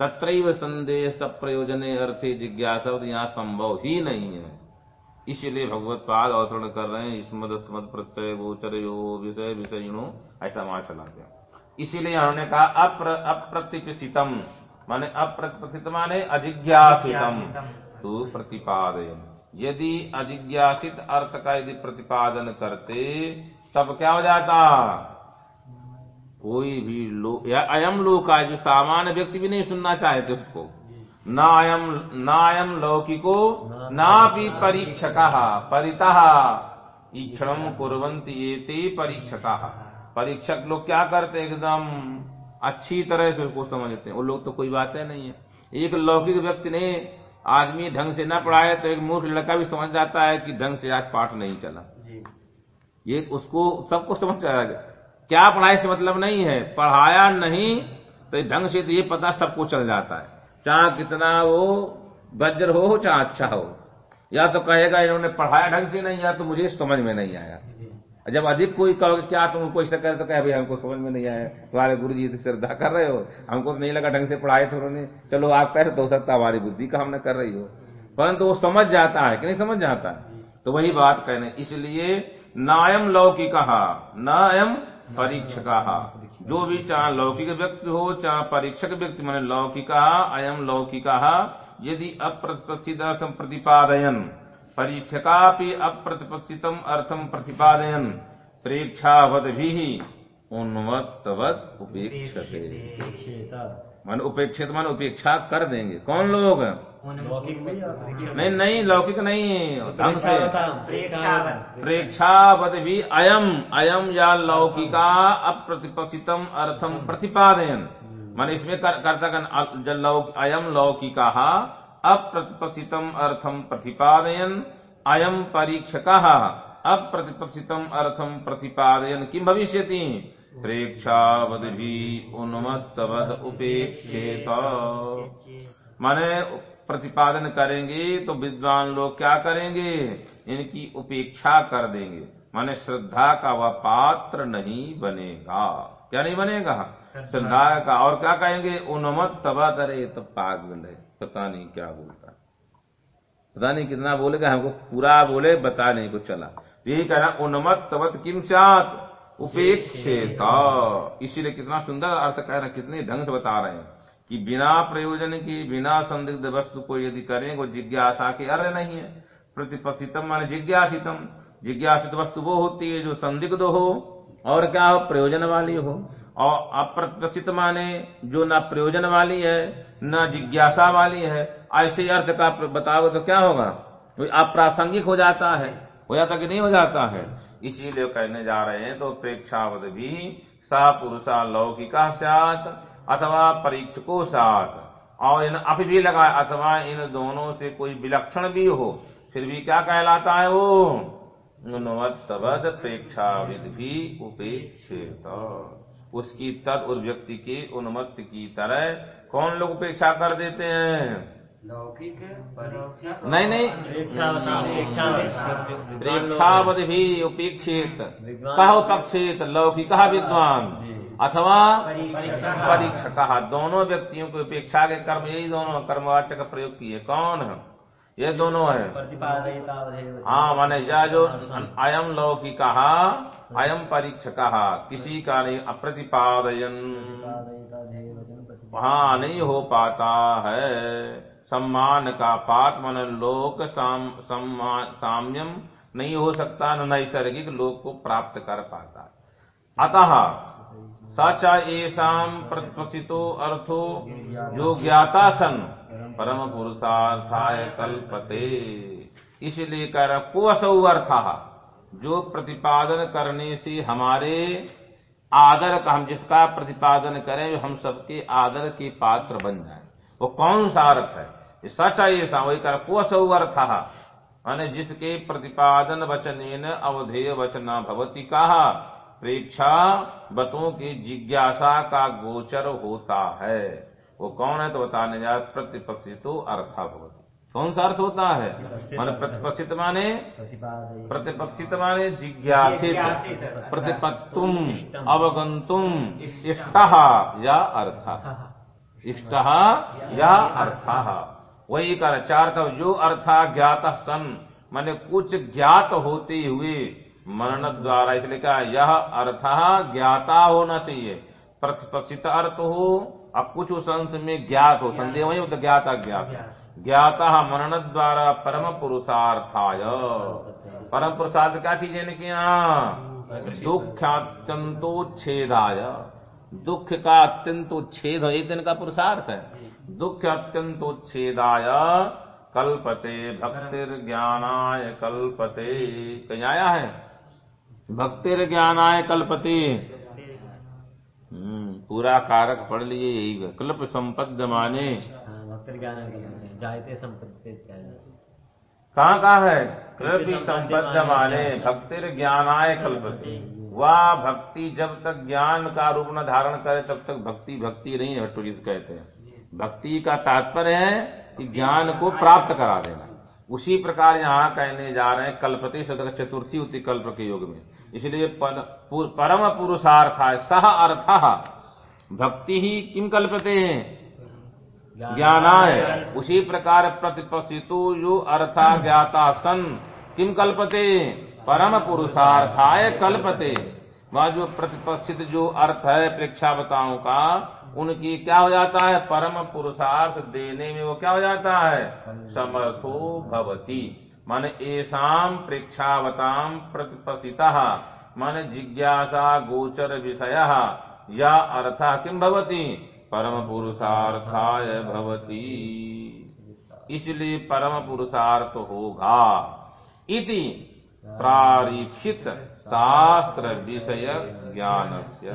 [SPEAKER 1] तत्रैव संदेह सब प्रयोजन अर्थे जिज्ञासा तो यहाँ संभव ही नहीं है। इसलिए भगवत पाद अवतरण कर रहे हैं स्मद स्मद प्रत्यय गोचर यो विषय विषयणु ऐसा वहाँ चला गया इसीलिए उन्होंने कहा अप्र अप्रतिपितम माने अप्रतिपित माने अजिज्ञासितम। तो प्रतिपादयन। यदि अजिज्ञासित अर्थ का यदि प्रतिपादन करते तब क्या हो जाता? कोई भी लोग या अयम लोक जो सामान्य व्यक्ति भी नहीं सुनना चाहते उसको। ना अयम ना अयम लौकिको ना भी परीक्षक परिता। ईक्षण कुरंती एते परीक्षक परीक्षक लोग क्या करते एकदम? अच्छी तरह से उसको समझते हैं। वो लोग तो कोई बात है नहीं है। एक लौकिक व्यक्ति ने आदमी ढंग से न पढ़ाया तो एक मूर्ख लड़का भी समझ जाता है कि ढंग से आज पाठ नहीं चला। ये उसको सबको समझ जाएगा क्या पढ़ाई से मतलब नहीं है? पढ़ाया नहीं तो ढंग से तो ये पता सबको चल जाता है। चाहे कितना वो वज्र हो चाहे अच्छा हो। या तो कहेगा इन्होंने पढ़ाया ढंग से नहीं या तो मुझे समझ में नहीं आया। जब अधिक कोई कहोगे, क्या तुम कोई ऐसा करे तो कहे, भाई हमको समझ में नहीं आया। तुम्हारे गुरु जी श्रद्धा कर रहे हो। हमको तो नहीं लगा ढंग से पढ़ाए थे उन्होंने। चलो, आप कह रहे तो हो सकता हमारी बुद्धि का हमने कर रही हो। परंतु वो समझ जाता है कि नहीं समझ जाता है। तो वही बात कहने, इसलिए नायम लौकिक न अयम परीक्षक। जो भी चाहे लौकिक व्यक्ति हो, चाहे परीक्षक व्यक्ति, मैंने लौकिक अयम लौकिक, यदि अप्रतिपक्षित प्रतिपादयन परीक्षकापि अप्रतिपक्षितम अर्थम प्रतिपादयन। प्रेक्षावद भी उन्मत्तवत उपेक्षते। मन उपेक्षित मन उपेक्षा कर देंगे। कौन लोग? नहीं नहीं लौकिक नहीं ढंग से।
[SPEAKER 2] प्रेक्षावत
[SPEAKER 1] प्रेक्षावद भी अयम अयम या लौकिका अप्रतिपक्षितम अर्थम प्रतिपादयन। मन इसमें कर, करता कर जल लौक अयम लौकिका अप्रतिपक्षितम अर्थम प्रतिपादयन। अयम परीक्षक अप्रतिपक्षितम अर्थम प्रतिपादयन। किम भविष्य प्रेक्षावद भी उन्मत्तवद उपेक्षेत। माने प्रतिपादन करेंगे तो विद्वान लोग क्या करेंगे? इनकी उपेक्षा कर देंगे। माने श्रद्धा का वह पात्र नहीं बनेगा। क्या नहीं बनेगा? श्रद्धा का, और क्या कहेंगे? उनमत तबा अरे तो पागल है। पता नहीं क्या बोलता। पता नहीं कितना बोलेगा हमको पूरा बोले बता नहीं कुछ चला। यही कहना उन्मत तवत किम सात? उपेक्षेता। इसीलिए कितना सुंदर अर्थ कह रहे कितने ढंग से बता रहे हैं, कि बिना प्रयोजन की, बिना संदिग्ध वस्तु को यदि करें, वो जिज्ञासा के अर्य नहीं है। प्रतिपक्षितम माने जिज्ञासितम। जिज्ञासित वस्तु वो होती है जो संदिग्ध हो, और क्या हो? प्रयोजन वाली हो। और अप्रतिपक्षित माने जो ना प्रयोजन वाली है, न जिज्ञासा वाली है, ऐसे अर्थ का बताओ तो क्या होगा? वो अप्रासंगिक हो जाता है, हो जाता कि नहीं हो जाता है? इसीलिए कहने जा रहे हैं तो प्रेक्षावध भी सा पुरुषा लौकिका सात अथवा परीक्षको सात। और इन अप भी लगा अथवा इन दोनों से कोई विलक्षण भी हो, फिर भी क्या कहलाता है वो? उन्मत्तवद प्रेक्षाविद भी उपेक्षित। उसकी तद उस व्यक्ति के उन्मत्त की तरह कौन लोग उपेक्षा कर देते हैं?
[SPEAKER 4] लौकिक
[SPEAKER 1] नहीं नहीं।
[SPEAKER 2] प्रेक्षावत प्रेक्षावत
[SPEAKER 1] भी उपेक्षित। कह उपक्षित? लौकिक विद्वान। अथवा परीक्षक। दोनों व्यक्तियों को उपेक्षा के कर्म यही दोनों कर्मवाचक का प्रयोग किए। कौन? है ये दोनों है। हाँ माने यह जो अयम लौकिक अयम परीक्षक। किसी का नहीं अप्रतिपादयन। वहाँ नहीं हो पाता है सम्मान का पात मन लोक साम, साम्यम नहीं हो सकता न नैसर्गिक लोक को प्राप्त कर पाता। अतः सच एसाम प्रतिपक्षितो अर्थो जो ज्ञाता सन। परम पुरुषार्थाय कल्पते। इसलिए कह रहा को असौ अर्थ। जो प्रतिपादन करने से हमारे आदर का हम जिसका प्रतिपादन करें, जो हम सबके आदर के पात्र बन जाए। वो कौन सा अर्थ है? सच ये वही कर को असौ अर्थ माने जिसके प्रतिपादन वचन अवधेय वचना भवती कहा, प्रेक्षा बतों की जिज्ञासा का गोचर होता है। वो कौन है तो बताने जा प्रतिपक्षितो अर्थ भवती। कौन सा अर्थ होता है? माने प्रतिपक्षित माने प्रतिपक्षित माने जिज्ञासित। प्रतिपत्तुम अवगंतुम इष्ट या अर्थ। इष्ट। या अर्थ। वही कर चार का जो अर्थ ज्ञात सन। माने कुछ ज्ञात होते हुए मरण द्वारा इसलिए कहा यह अर्थ ज्ञाता होना चाहिए। प्रतिपक्षित अर्थ हो अब कुछ उस अंश में ज्ञात हो। संदेह वही ज्ञात अज्ञात। ज्ञाता मरण द्वारा परम पुरुषार्थाय परम पुरुषार्थ क्या चीज़ है कि दुखात्यंतोच्छेदाय दुख। का अत्यंत उच्छेद एक दिन का पुरुषार्थ है। दुख अत्यंतोच्छेदाय कल्पते भक्तिर ज्ञानाय कल्पते। कहीं आया है? भक्तिर ज्ञानाय कल्पते हम्म, पूरा कारक पढ़ लिए यही। कल्प संपद माने
[SPEAKER 2] ज्ञान जायते संपत्ति
[SPEAKER 1] कहाँ कहाँ है? कृपि संपद माने भक्तिर ज्ञानाय कल्पते। वह भक्ति जब तक ज्ञान का रूप न धारण करे तब तक भक्ति भक्ति नहीं है भट्टू कहते हैं। भक्ति का तात्पर्य है कि ज्ञान को प्राप्त करा देना। उसी प्रकार यहाँ कहने जा रहे हैं कल्पति शब्द चतुर्थी होती कल्प के योग में। इसलिए परम पुरुषार्थ है सह अर्थ। भक्ति ही किम कल्पते ज्ञानाय। उसी प्रकार प्रतिपसितो जो अर्था ज्ञाता सन। किम कल्पते? परम पुरुषार्थाय कल्पते। वह जो प्रतिपक्षित जो अर्थ है, प्रेक्षावताओं का, उनकी क्या हो जाता है? परम पुरुषार्थ देने में वो क्या हो जाता है? समर्थो भवती। माने एसाम प्रेक्षावताम प्रतिपसिता। माने जिज्ञासा गोचर विषय या अर्थ किम भवती? परम पुरुषार्थाय भवती। इसलिए परम पुरुषार्थ होगा। इति प्रारीक्षित शास्त्र विषय ज्ञान से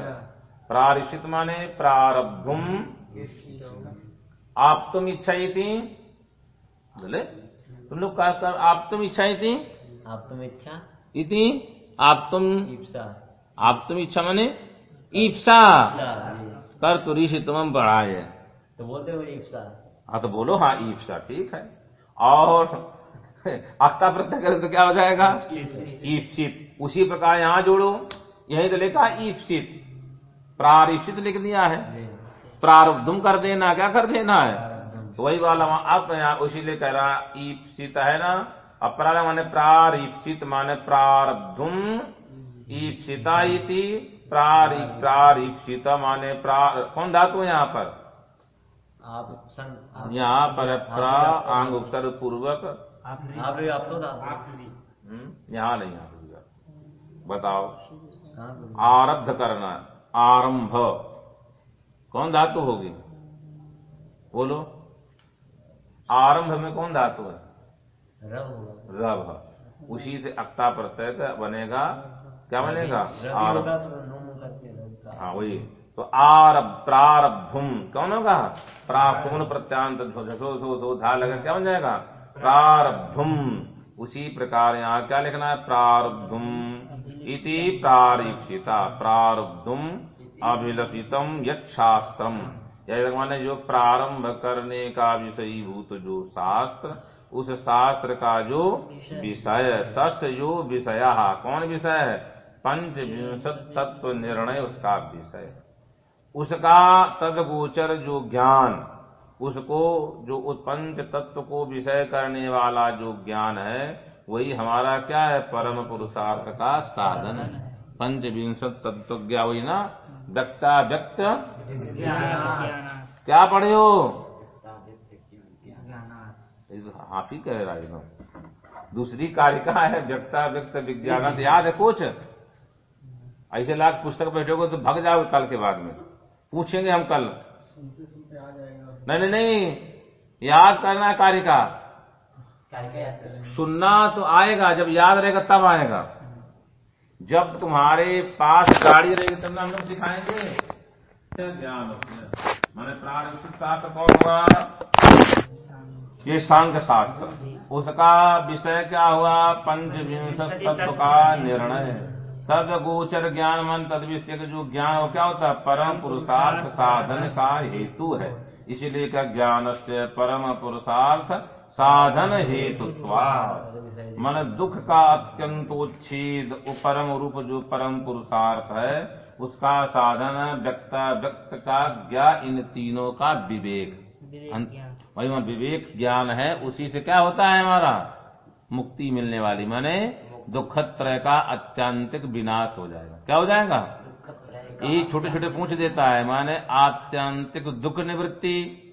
[SPEAKER 1] प्रारीक्षित माने प्रारब्धुम आप तुम इच्छा थी बोले तुम लोग क्या कर आप तुम इच्छा थी
[SPEAKER 2] आप तुम इच्छा?
[SPEAKER 1] इति आप तुम
[SPEAKER 2] इप्सा।
[SPEAKER 1] आप तुम इच्छा माने? ईप्सा
[SPEAKER 2] इप्सा।
[SPEAKER 1] कर तो ऋषि तुम बढ़ाए
[SPEAKER 2] तो बोलते हो ईप्सा
[SPEAKER 1] हाँ तो बोलो हाँ ईप्सा ठीक है। और अक्ता प्रत्यय करे तो क्या हो जाएगा? ईप्सित। उसी प्रकार यहाँ जोड़ो। यही तो लिखा ईप्सित। प्रारिप्सित लिख दिया है। प्रारब्धुम कर देना क्या कर देना है? तो वही वाला वहाँ अब यहाँ उसीलिए कह रहा ईप्सित है ना? अपराध माने प्रारीक्षित माने प्रारब्धुम ईप्सिता इति प्रारी प्रारीक्षित माने प्रार कौन धातु है यहाँ पर?
[SPEAKER 2] आप
[SPEAKER 1] यहाँ पर प्रा आंग उपसर्ग पूर्वक
[SPEAKER 2] आप आप तो
[SPEAKER 1] यहाँ नहीं यहाँ पर बताओ। आरब्ध करना आरंभ। कौन धातु होगी? बोलो। आरंभ में कौन धातु है?
[SPEAKER 2] रव
[SPEAKER 1] रभ उसी से अक्ता प्रत्यय बनेगा। क्या बनेगा?
[SPEAKER 2] रवि
[SPEAKER 1] आरभ
[SPEAKER 2] तो का
[SPEAKER 1] हाँ वही। तो आरभ प्रारब्धुम कौन होगा प्राप्तुम प्रत्यांत धा लगा क्या बन जाएगा? प्रारब्धुम उसी प्रकार यहाँ क्या लिखना है? प्रारब्धुम इति प्रारीक्षिता प्रारब्धुम अभिलषितम यत शास्त्रम माने जो प्रारंभ करने का विषयीभूत जो शास्त्र उस शास्त्र का जो विषय। तस् जो विषय कौन विषय है? पंचविंशत तत्व निर्णय उसका विषय उसका तदगोचर जो ज्ञान उसको जो उस पंच तत्व को विषय करने वाला जो ज्ञान है वही हमारा क्या है? परम पुरुषार्थ का साधन है। पंचविंशत तत्व ज्ञा वही ना? व्यक्ता व्यक्त क्या पढ़े हो? ये तो आप ही कह रहा है दूसरी कारिका है? व्यक्ता व्यक्त विज्ञान याद है कुछ? ऐसे लाख पुस्तक बैठोगे तो भग जाओगे कल के बाद में। पूछेंगे हम कल। नहीं नहीं नहीं। याद करना है कार्य का। सुनना तो आएगा जब याद रहेगा तब आएगा। जब तुम्हारे पास गाड़ी रहेगी तब ना हम लोग सिखाएँगे। ज्ञान मैंने शास्त्र कौन हुआ। ये सांख्य शास्त्र उसका विषय क्या हुआ? पंचविंशत तत्व का निर्णय। तद गोचर ज्ञान मन तद विषय का जो ज्ञान वो क्या होता है? परम पुरुषार्थ साधन का हेतु है। इसीलिए का ज्ञान से परम पुरुषार्थ साधन हेतु मन दुख का अत्यंतोच्छेद वो परम रूप जो परम पुरुषार्थ है उसका साधन व्यक्त व्यक्त का ज्ञा इन तीनों का विवेक। वही विवेक ज्ञान है उसी से क्या होता है हमारा? मुक्ति मिलने वाली। माने दुखत्रय का अत्यंतिक विनाश हो जाएगा। क्या हो जाएगा? ये छोटे छोटे पूछ देता है माने आत्यंतिक दुख निवृत्ति।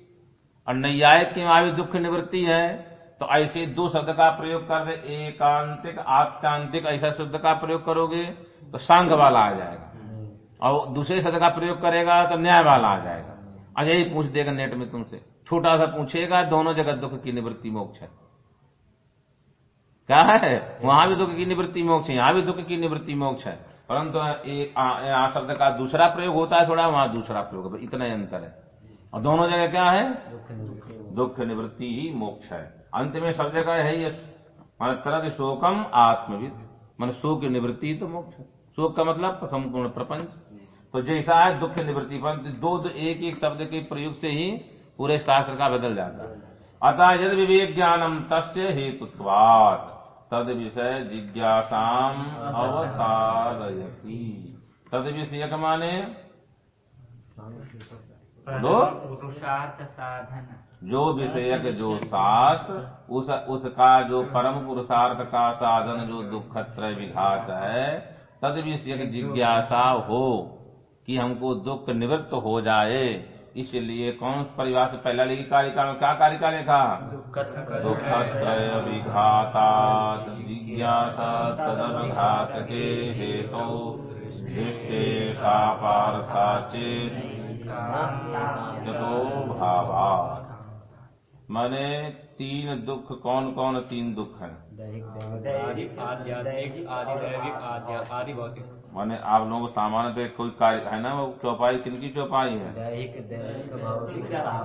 [SPEAKER 1] और नैयायिक की वहाँ भी दुख निवृत्ति है तो ऐसे दो शब्द का प्रयोग कर रहे एकांतिक आत्यांतिक ऐसा शब्द का प्रयोग करोगे तो सांग वाला आ जाएगा। और दूसरे शब्द का प्रयोग करेगा तो न्याय वाला आ जाएगा। अच्छा यही पूछ देगा नेट में तुमसे। छोटा सा पूछेगा दोनों जगह दुख की निवृत्ति मोक्ष है। क्या है? वहाँ भी दुख की निवृत्ति मोक्ष है, यहाँ भी दुख की निवृत्ति मोक्ष है। परंतु आ- शब्द का दूसरा प्रयोग होता है थोड़ा, वहाँ दूसरा प्रयोग इतना ही अंतर है। और दोनों जगह क्या है?
[SPEAKER 2] दुख निवृत्ति हो।
[SPEAKER 1] मोक्ष है। अंत में सब जगह है ये मान तरद शोकम आत्मविद। मान शोक निवृत्ति तो मोक्ष शोक का मतलब संपूर्ण प्रपंच। तो जैसा है दुख निवृत्ति, परंतु दो दो, एक एक शब्द के प्रयोग से ही पूरे शास्त्र का बदल जाता है। अतः यद विवेक ज्ञानम तस्य हेतुत्वात्। तद विषय जिज्ञासाम अवतारयति। तद विषय माने? दो।
[SPEAKER 4] पुरुषार्थ साधन
[SPEAKER 1] जो विषयक जो शास्त्र उस उसका जो परम पुरुषार्थ का साधन जो दुख त्रय विघात है तद विषयक जिज्ञासा हो कि हमको दुख निवृत्त हो जाए। इसलिए कौन परिवार से पहला लिखी कारिका में? क्या कारिका लिखा दुख त्रय विघाता जिज्ञासा तदविघात के हेतु दृष्टे सा पार्था चेत भावा माने तीन दुख, कौन कौन तीन दुख हैं?
[SPEAKER 5] आध्यात्मिक आदि आदि भौतिक
[SPEAKER 1] माने आप लोगों को सामान्य पे कोई कार्य है ना वो चौपाई किनकी चौपाई है?
[SPEAKER 2] दैहिक दैहिक कहा।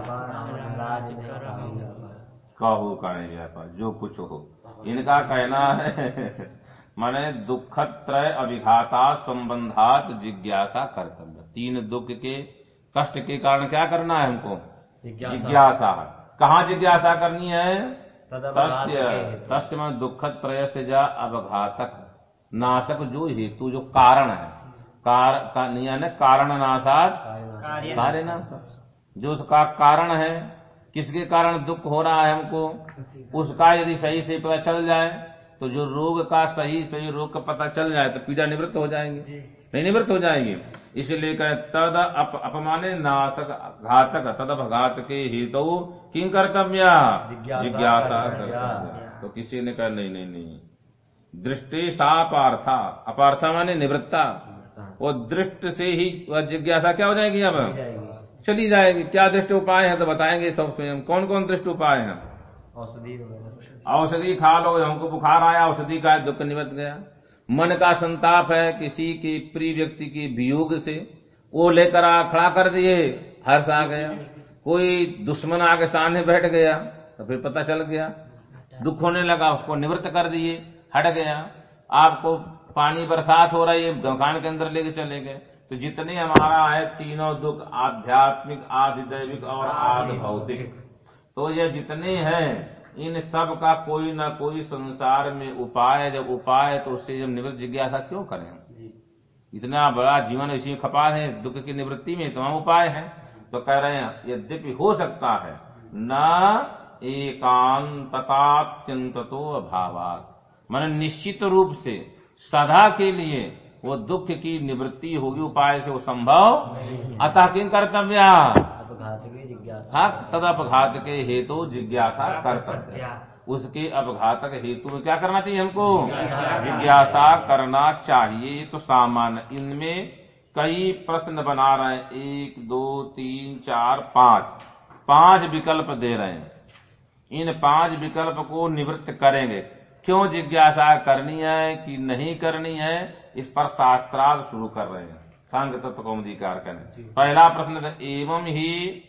[SPEAKER 1] कहू कहे व्यापार जो कुछ हो। इनका कहना है माने दुख त्रय अभिघाता संबंधात जिज्ञासा कर्तव्य। तीन दुख के कष्ट के कारण क्या करना है हमको?
[SPEAKER 2] जिज्ञासा।
[SPEAKER 1] कहाँ जिज्ञासा करनी है? तस्य। तस्य में दुखद प्रयस जा अवघातक। नाशक जो हेतु जो कारण है। कार, का, यानी कारण नाशात
[SPEAKER 2] कार्य
[SPEAKER 1] नाशक। जो उसका कारण है किसके कारण दुख हो रहा है हमको? उसका यदि सही से पता चल जाए तो जो रोग का सही सही रोग का पता चल जाए तो पीड़ा निवृत्त हो जाएँगी। नहीं निवृत्त हो जाएँगी। इसलिए कहे तद अप, अपमाने नाशक घातक तद अपघात के हेतु किं कर्तव्य?
[SPEAKER 2] जिज्ञासा।
[SPEAKER 1] तो किसी ने कहा नहीं नहीं नहीं। दृष्टि सापार्था। अपार्था माने निवृत्ता। वो दृष्ट से ही जिज्ञासा क्या हो जाएगी अब? चली जाएगी। क्या दृष्ट उपाय है तो बताएँगे सब स्वयं कौन कौन दृष्ट उपाय है?
[SPEAKER 2] औषधि
[SPEAKER 1] औषधि खा लो हमको बुखार आया औषधि का दुख निवट गया। मन का संताप है किसी की प्रिय व्यक्ति की वियोग से। वो लेकर आ खड़ा कर दिए हर्ष आ गया। कोई दुश्मन आके सामने बैठ गया तो फिर पता चल गया। दुख होने लगा उसको निवृत्त कर दिए। हट गया। आपको पानी बरसात हो रही है मकान के अंदर लेके चले गए। तो जितने हमारा है तीनों दुख आध्यात्मिक आदि दैविक और आदि भौतिक तो ये जितने हैं इन सब का कोई ना कोई संसार में उपाय जब उपाय तो उससे जब निवृत्त जिज्ञासा क्यों करें? इतना बड़ा जीवन इसी में खपा है दुख की निवृत्ति में तमाम उपाय है। तो कह रहे हैं यद्यपि हो सकता है न एकांततात्यंत तो अभावात। मन निश्चित रूप से सदा के लिए वो दुख की निवृत्ति होगी उपाय से वो संभव अतः किन कर्तव्य?
[SPEAKER 2] तद अपघात की
[SPEAKER 1] तदपघात के हेतु जिज्ञासा कर्तव्य। उसके अपघातक हेतु में क्या करना चाहिए हमको? जिज्ञासा। करना चाहिए। तो सामान्य इनमें कई प्रश्न बना रहे हैं। एक दो तीन चार पाँच। पाँच विकल्प दे रहे हैं। इन पाँच विकल्प को निवृत्त करेंगे। क्यों जिज्ञासा करनी है कि नहीं करनी है इस पर शास्त्रार्थ शुरू कर रहे हैं। सांग तत्व कौमुदीकार करें पहला प्रश्न एवं ही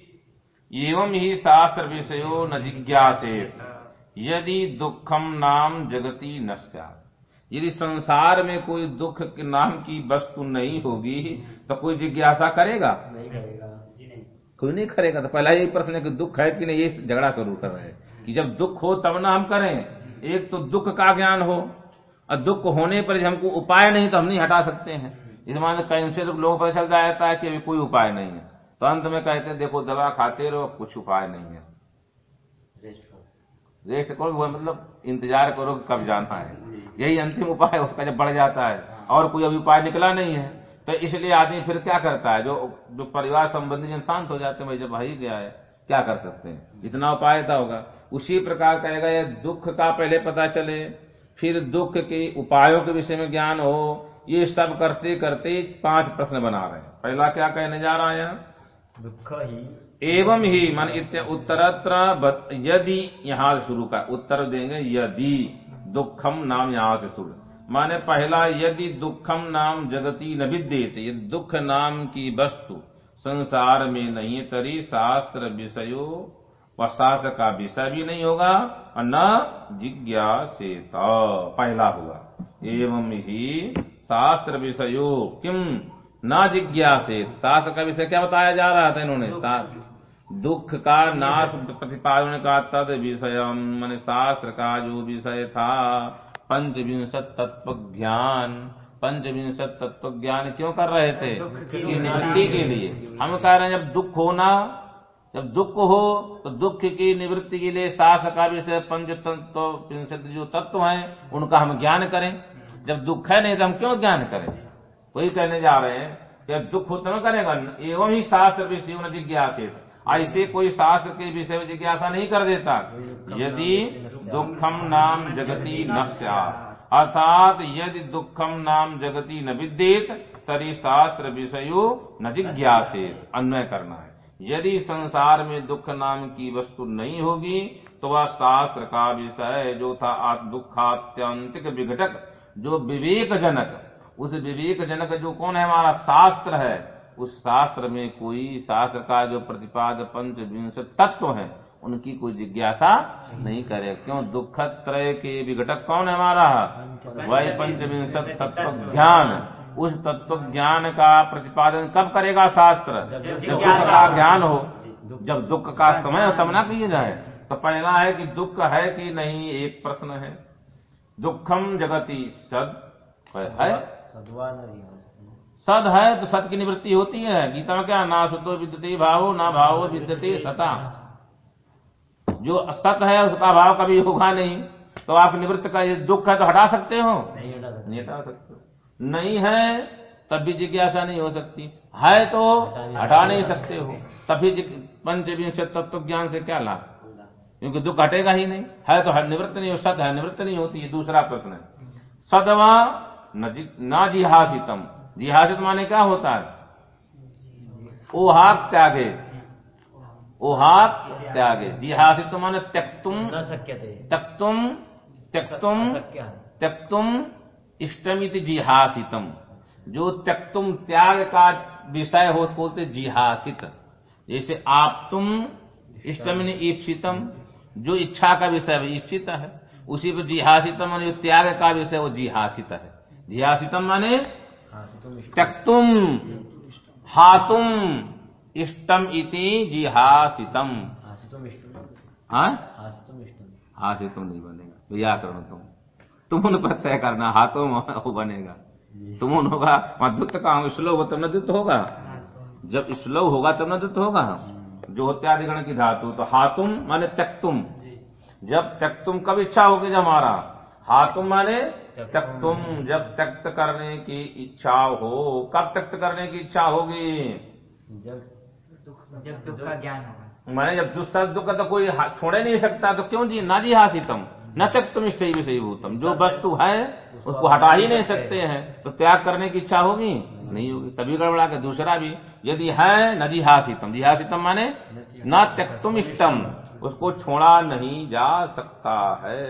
[SPEAKER 1] एवं ही शास्त्र विषयो न जिज्ञासे। यदि दुखम नाम जगती न यदि संसार में कोई दुख के नाम की वस्तु नहीं होगी तो कोई जिज्ञासा करेगा?
[SPEAKER 2] नहीं करेगा।
[SPEAKER 1] कोई नहीं करेगा। तो पहला यही प्रश्न है कि दुख है कि नहीं ये झगड़ा शुरू कर रहे हैं। कि जब दुख हो तब ना हम करें। एक तो दुख का ज्ञान हो और दुख होने पर हमको उपाय नहीं तो हम नहीं हटा सकते हैं। इस मान कहीं से लोगों पर चल जाता है कि अभी कोई उपाय नहीं है। तो अंत में कहते हैं देखो दवा खाते रहो कुछ उपाय नहीं है।
[SPEAKER 2] रेस्ट करो।
[SPEAKER 1] वो मतलब इंतज़ार करो कि कब जाना है। यही अंतिम उपाय उसका जब बढ़ जाता है और कोई अभी उपाय निकला नहीं है तो इसलिए आदमी फिर क्या करता है? जो जो परिवार संबंधी जन शांत हो जाते हैं भाई जब भाई गया है क्या कर सकते हैं? इतना उपाय था होगा। उसी प्रकार कहेगा यह दुख का पहले पता चले फिर दुख के उपायों के विषय में ज्ञान हो ये सब करते करते पाँच प्रश्न बना रहे हैं। पहला क्या कहने जा रहा है यहाँ?
[SPEAKER 2] दुख ही।
[SPEAKER 1] एवं ही मान इत्य उत्तरत्र यदि यहाँ से शुरू का उत्तर देंगे यदि दुखम नाम यहाँ से शुरू। माने पहला यदि दुखम नाम जगती न विद्यते यदि दुख नाम की वस्तु संसार में नहीं तरी शास्त्र विषयो शास्त्र का विषय भी नहीं होगा और न जिज्ञासेत। पहला हुआ। एवं ही शास्त्र विषयो किम न जिज्ञासेत। शास्त्र का विषय क्या बताया जा रहा था इन्होंने? शास्त्र। दुख का नाश प्रतिपादन का तद विषय मन शास्त्र का जो विषय था। पंचविंशत तत्व ज्ञान। पंचविंशत तत्व ज्ञान क्यों कर रहे थे? निवृत्ति के लिए। हम कह रहे हैं जब दुख होना जब दुख हो तो दुख की निवृत्ति के लिए सास का विषय पंच तत्व विंशत जो तत्व हैं, उनका हम ज्ञान करें। जब दुख है नहीं तो हम क्यों ज्ञान करें? वही कहने जा रहे हैं जब दुख हो तो करेगा। एवं ही शास्त्र विषय जिज्ञासित ऐसे कोई शास्त्र के विषय में जिज्ञासा नहीं कर देता। यदि दुखम नाम जगति न। अर्थात यदि दुखम नाम जगति न विद्येत, तरी शास्त्र विषयो न जिज्ञासित। अन्वय करना है। यदि संसार में दुख नाम की वस्तु नहीं होगी तो वह शास्त्र का विषय जो था दुखात्यंतिक विघटक जो विवेक जनक उस विवेक जनक जो कौन है? हमारा शास्त्र है। उस शास्त्र में कोई शास्त्र का जो प्रतिपाद पंच विंश तत्व है उनकी कोई जिज्ञासा नहीं करे। क्यों? दुख त्रय के विघटक कौन है हमारा? वही पंचविंशत तत्व ज्ञान। उस तत्व ज्ञान का प्रतिपादन कब करेगा शास्त्र? जब दुख का ज्ञान हो। जब दुख का समय हो तब ना किए जाए। तो पहला है कि दुख है कि नहीं एक प्रश्न है। दुखम जगति सद है। सद है तो सत की निवृत्ति होती है। गीता में क्या? ना सुतो विद्यते भावो ना भावो विद्यते सता। जो सत है उसका भाव कभी होगा नहीं। तो आप निवृत्त का ये दुख है तो हटा सकते हो?
[SPEAKER 2] नहीं हटा सकते।
[SPEAKER 1] नहीं हो। तब भी जिज्ञासा नहीं हो सकती। है तो हटा नहीं सकते हो। तभी पंचविंशत तत्व ज्ञान से क्या लाभ? क्योंकि दुख हटेगा ही नहीं। है तो हर निवृत्त नहीं हो सत है निवृत्त नहीं होती है दूसरा प्रश्न है। सदवा न जिहासितम जिहासित माने क्या होता है? ओहाक त्यागे। ओहाक त्यागे। जिहासित माने त्यक्तुम।
[SPEAKER 2] न शक्यते।
[SPEAKER 1] त्यक्तुम त्यक्तुम। त्यक्तुम इष्टमिति जिहासितम। जो त्यक्तुम त्याग का विषय हो तो बोलते जिहासित। जैसे आप तुम इष्टमिन ईप्सितम जो इच्छा का विषय है, ईप्सित है। उसी पर जिहासितम माने जो त्याग का विषय वो जिहासित है। जिहासितम माने
[SPEAKER 2] से तुम
[SPEAKER 1] त्यक्तुम हातुम इष्टम इति जिहासितम।
[SPEAKER 2] हाँ से
[SPEAKER 1] हाँ?
[SPEAKER 2] तुम
[SPEAKER 1] तुम नहीं बनेगा। व्याकरण तुम। तुम उन प्रत्यय करना हाथों में वो बनेगा। तुम उन होगा वहाँ दुत्त का श्लोक हो तब न दुत्त होगा। जब श्लोक होगा तब न दुत्त होगा। जो होत्यादिगण की धातु तो हाथुम माने त्यक्तुम। जब त्यक्तुम कब इच्छा होगी जब हमारा? हाथुम माने त्यक्तुम। जब त्यक्त करने की इच्छा हो कब त्यक्त करने की इच्छा होगी?
[SPEAKER 2] जब
[SPEAKER 4] दुख का ज्ञान होगा।
[SPEAKER 1] मैंने जब दुस्सा दुख का तो कोई छोड़े नहीं सकता तो क्यों जी? ना जी हासितम। न तक तुम इष्ट विषय भूतम। जो वस्तु है उसको हटा ही नहीं सकते हैं। तो त्याग करने की इच्छा होगी? नहीं होगी। तभी गड़बड़ा के दूसरा भी यदि है न जी हासितम जी हासितम माने न त्यक्तुम इष्टम। उसको छोड़ा नहीं जा सकता है।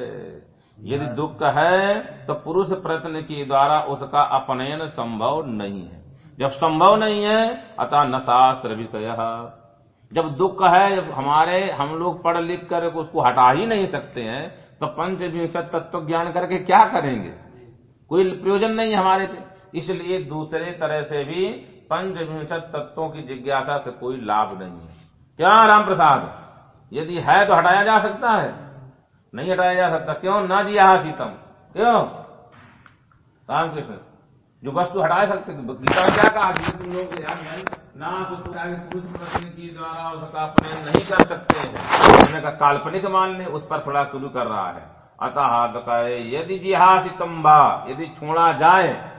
[SPEAKER 1] यदि दुख है तो पुरुष प्रयत्न के द्वारा उसका अपनयन संभव नहीं है। जब संभव नहीं है अतः न शास्त्र विषय। जब दुख है जब हमारे हम लोग पढ़ लिख कर उसको हटा ही नहीं सकते हैं तो पंचविंशत तत्व ज्ञान करके क्या करेंगे? कोई प्रयोजन नहीं हमारे पे। इसलिए दूसरे तरह से भी पंचविंशत तत्वों की जिज्ञासा से कोई लाभ नहीं है। क्या राम प्रसाद? यदि है तो हटाया जा सकता है। नहीं हटाया जा सकता। क्यों? ना जी यहाँ सीतम। क्यों? रामकृष्ण, जो वस्तु हटा सकते क्या कहा? के द्वारा उसका नहीं कर सकते हैं। कहा काल्पनिक मान ले, उस पर थोड़ा शुरू कर रहा है। अतः कहे यदि जिहासितम बा, यदि छोड़ा जाए,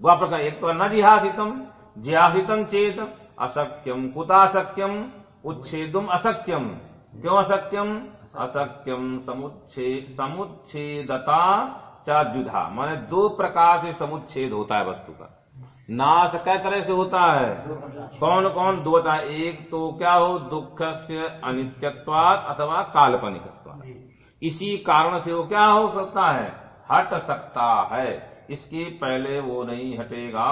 [SPEAKER 1] वह प्रकार एक तो न जिहासितम जिहासितम चेत अशक्यम कुताशक्यम उच्छेदुम अशक्यम क्यों अशक्यम समुच्छे, समुच्छेदता चाद्युधा। माने दो प्रकार से समुच्छेद होता है वस्तु का। नाश कै तरह से होता है? कौन कौन? दो है एक तो क्या हो? दुख से अनित्यत्वात अथवा काल्पनिकत्वात। इसी कारण से वो क्या हो सकता है? हट सकता है। इसके पहले वो नहीं हटेगा।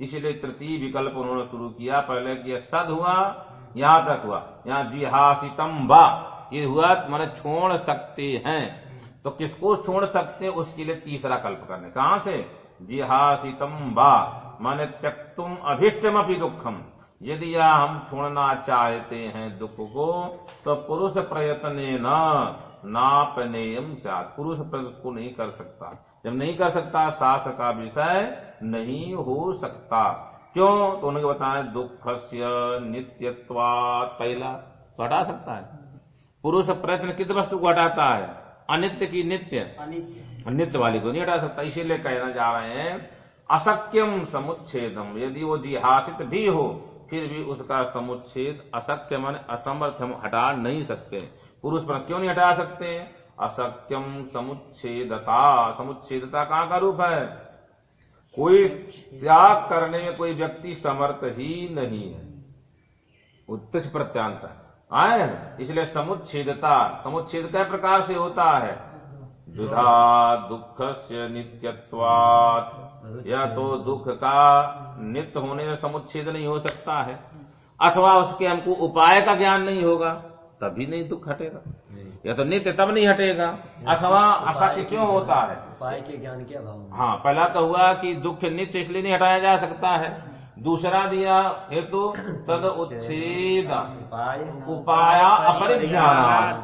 [SPEAKER 1] इसलिए तृतीय विकल्प उन्होंने शुरू किया। पहले किया सद हुआ यहाँ तक हुआ। यहाँ जिहासितम बा ये हुआ मैंने छोड़ सकते हैं। तो किसको छोड़ सकते हैं? उसके लिए तीसरा कल्प करने। कहाँ से? जिहासितम बा माने त्यक्तुम अभिष्टम अपनी दुखम। यदि यह हम छोड़ना चाहते हैं दुख को तो पुरुष प्रयत्न न, नापनेयम सात पुरुष प्रकृति को नहीं कर सकता। जब नहीं कर सकता शास्त्र का विषय नहीं हो सकता। क्यों? तो उन्होंने बताया दुख से नित्यत्वात। पहला तो हटा सकता है। पुरुष प्रयत्न किस वस्तु को हटाता है? अनित्य की नित्य।
[SPEAKER 3] अनित्य।
[SPEAKER 1] नित्य वाली को नहीं हटा सकता इसीलिए कहना जा रहे हैं असक्यम समुच्छेदम यदि वो जिहासित भी हो फिर भी उसका समुच्छेद असक्य मन असमर्थ हम हटा नहीं सकते। पुरुष पर क्यों नहीं हटा सकते? असक्यम समुच्छेदता। समुच्छेदता कहाँ का रूप है? कोई त्याग करने में कोई व्यक्ति समर्थ ही नहीं है। उत्तच प्रत्यांत आए इसलिए समुच्छेदता समुच्छेद कै प्रकार से होता है। विधा दुख से नित्यत्वात या तो दुख का नित्य होने में समुच्छेद नहीं हो सकता है अथवा उसके हमको उपाय का ज्ञान नहीं होगा तभी नहीं दुख हटेगा। या तो नित्य तब नहीं हटेगा अथवा असत्य क्यों होता है?
[SPEAKER 2] उपाय के ज्ञान के अभाव
[SPEAKER 1] हाँ पहला तो हुआ कि दुख नित्य इसलिए नहीं हटाया जा सकता है दूसरा दिया हेतु तद उच्छेद।
[SPEAKER 2] उपाय।
[SPEAKER 1] अपरिज्ञान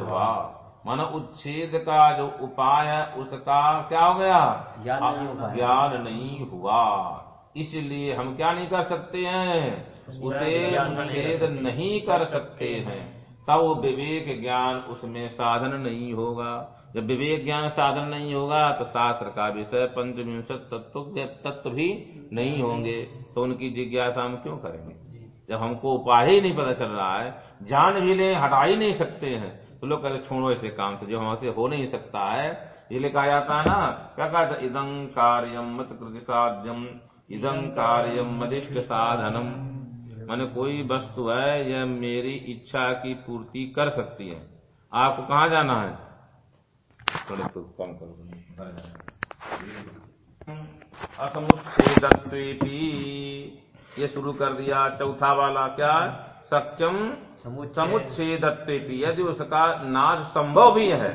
[SPEAKER 1] मानो उच्छेद का जो उपाय उसका क्या हो गया?
[SPEAKER 2] ज्ञान नहीं
[SPEAKER 1] ज्ञान नहीं हुआ। इसलिए हम क्या नहीं कर सकते हैं? उसे उच्छेद नहीं कर सकते हैं। तब विवेक ज्ञान उसमें साधन नहीं होगा। जब विवेक ज्ञान साधन नहीं होगा तो शास्त्र का विषय पंचविंशत तत्व तत्व भी नहीं होंगे। तो उनकी जिज्ञासा हम क्यों करेंगे? जब हमको उपाय ही नहीं पता चल रहा है जान भी ले हटा ही नहीं सकते हैं तो लोग कहते छोड़ो ऐसे काम से, जो हमसे हो नहीं सकता है। ये लिखा जाता है ना क्या कहा था इदं कार्यम मत कृति साध्यम इदं कार्यम मदिष्ट साधनम। माने कोई वस्तु है, यह मेरी इच्छा की पूर्ति कर सकती है। आपको कहाँ जाना है? थोड़े तो कम करो ये शुरू कर दिया चौथा वाला क्या सक्यम समुच्छेदत्वेपि। यदि उसका नाश संभव भी है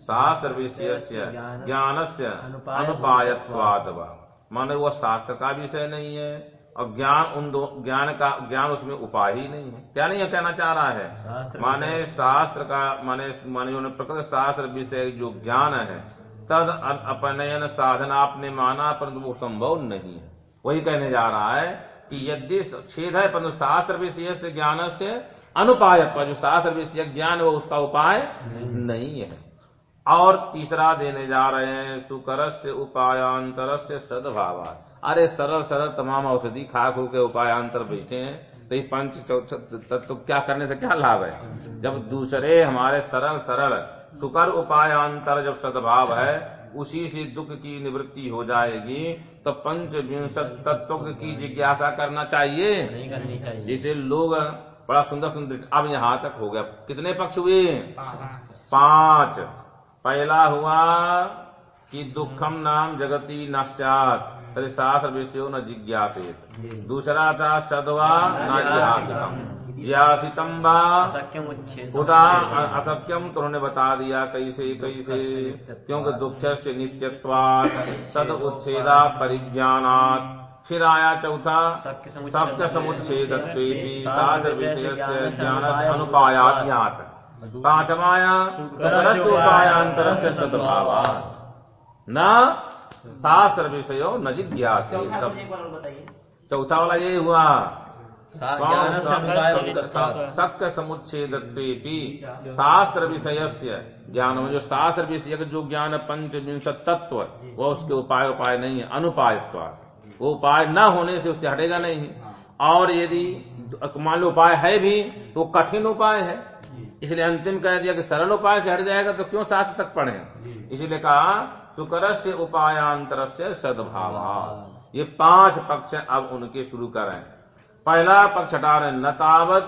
[SPEAKER 1] शास्त्र विषय से ज्ञान से अनुपायत्वाद। माने वो शास्त्र का विषय नहीं है। और ज्ञान उन दो ज्ञान का ज्ञान उसमें उपाय ही नहीं है। क्या नहीं है कहना चाह रहा है? माने शास्त्र का माने माने उन्होंने प्रकृत शास्त्र विषय जो ज्ञान है तद अपनयन साधन आपने माना परंतु वो संभव नहीं है। वही कहने जा रहा है कि यदि छेद है परंतु शास्त्र विषय से ज्ञान से अनुपाय जो शास्त्र विषय ज्ञान वो उसका उपाय नहीं। है। और तीसरा देने जा रहे हैं सुकर से उपायांतर से सद्भाव अरे सरल सरल तमाम औषधि खा खू के उपायांतर बैठे हैं। तो ये पंच चौथ तत्व क्या करने से क्या लाभ है? जब दूसरे हमारे सरल सरल सुकर उपायांतर जब सद्भाव है उसी से दुख की निवृत्ति हो जाएगी तो पंच विंशत तत्व की जिज्ञासा करना चाहिए।
[SPEAKER 2] नहीं करनी चाहिए।
[SPEAKER 1] जैसे लोग बड़ा सुंदर सुंदर अब यहाँ तक हो गया। कितने पक्ष हुए? पाँच। पहला हुआ कि दुखम नाम जगती नश्चात तरी शास्त्र विषयो न जिज्ञासित। दूसरा था सदवा न वा उदा असत्यम तो उन्होंने बता दिया कैसे कैसे। क्योंकि दुख से नित्यत्वात् सद उच्छेदा परिज्ञानात्। फिर आया चौथा
[SPEAKER 2] सत्य
[SPEAKER 1] समुच्छेद ज्ञान अनुपायात। ज्ञात पांचमाया उपायांतर से सद्भावा न शास्त्र विषयो न जिज्ञास
[SPEAKER 3] चौथा कुछ एक बार और बताइए?
[SPEAKER 1] चौथा वाला ये हुआ।
[SPEAKER 2] ज्ञान
[SPEAKER 1] सत्य समुच्छेद शास्त्र विषय से ज्ञान में जो शास्त्र विषय जो ज्ञान पंचविंशत तत्व वो उसके उपाय उपाय नहीं है अनुपायत्व वो उपाय न होने से उससे हटेगा नहीं। और यदि मान लो उपाय है भी तो कठिन उपाय है। इसलिए अंतिम कह दिया कि सरल उपाय से हट जाएगा तो क्यों शास्त्र तक पढ़े? इसलिए कहा सुकर से उपायांतर से सद्भाव ये पाँच पक्ष अब उनके शुरू करें। पहला पक्ष हटा न तावत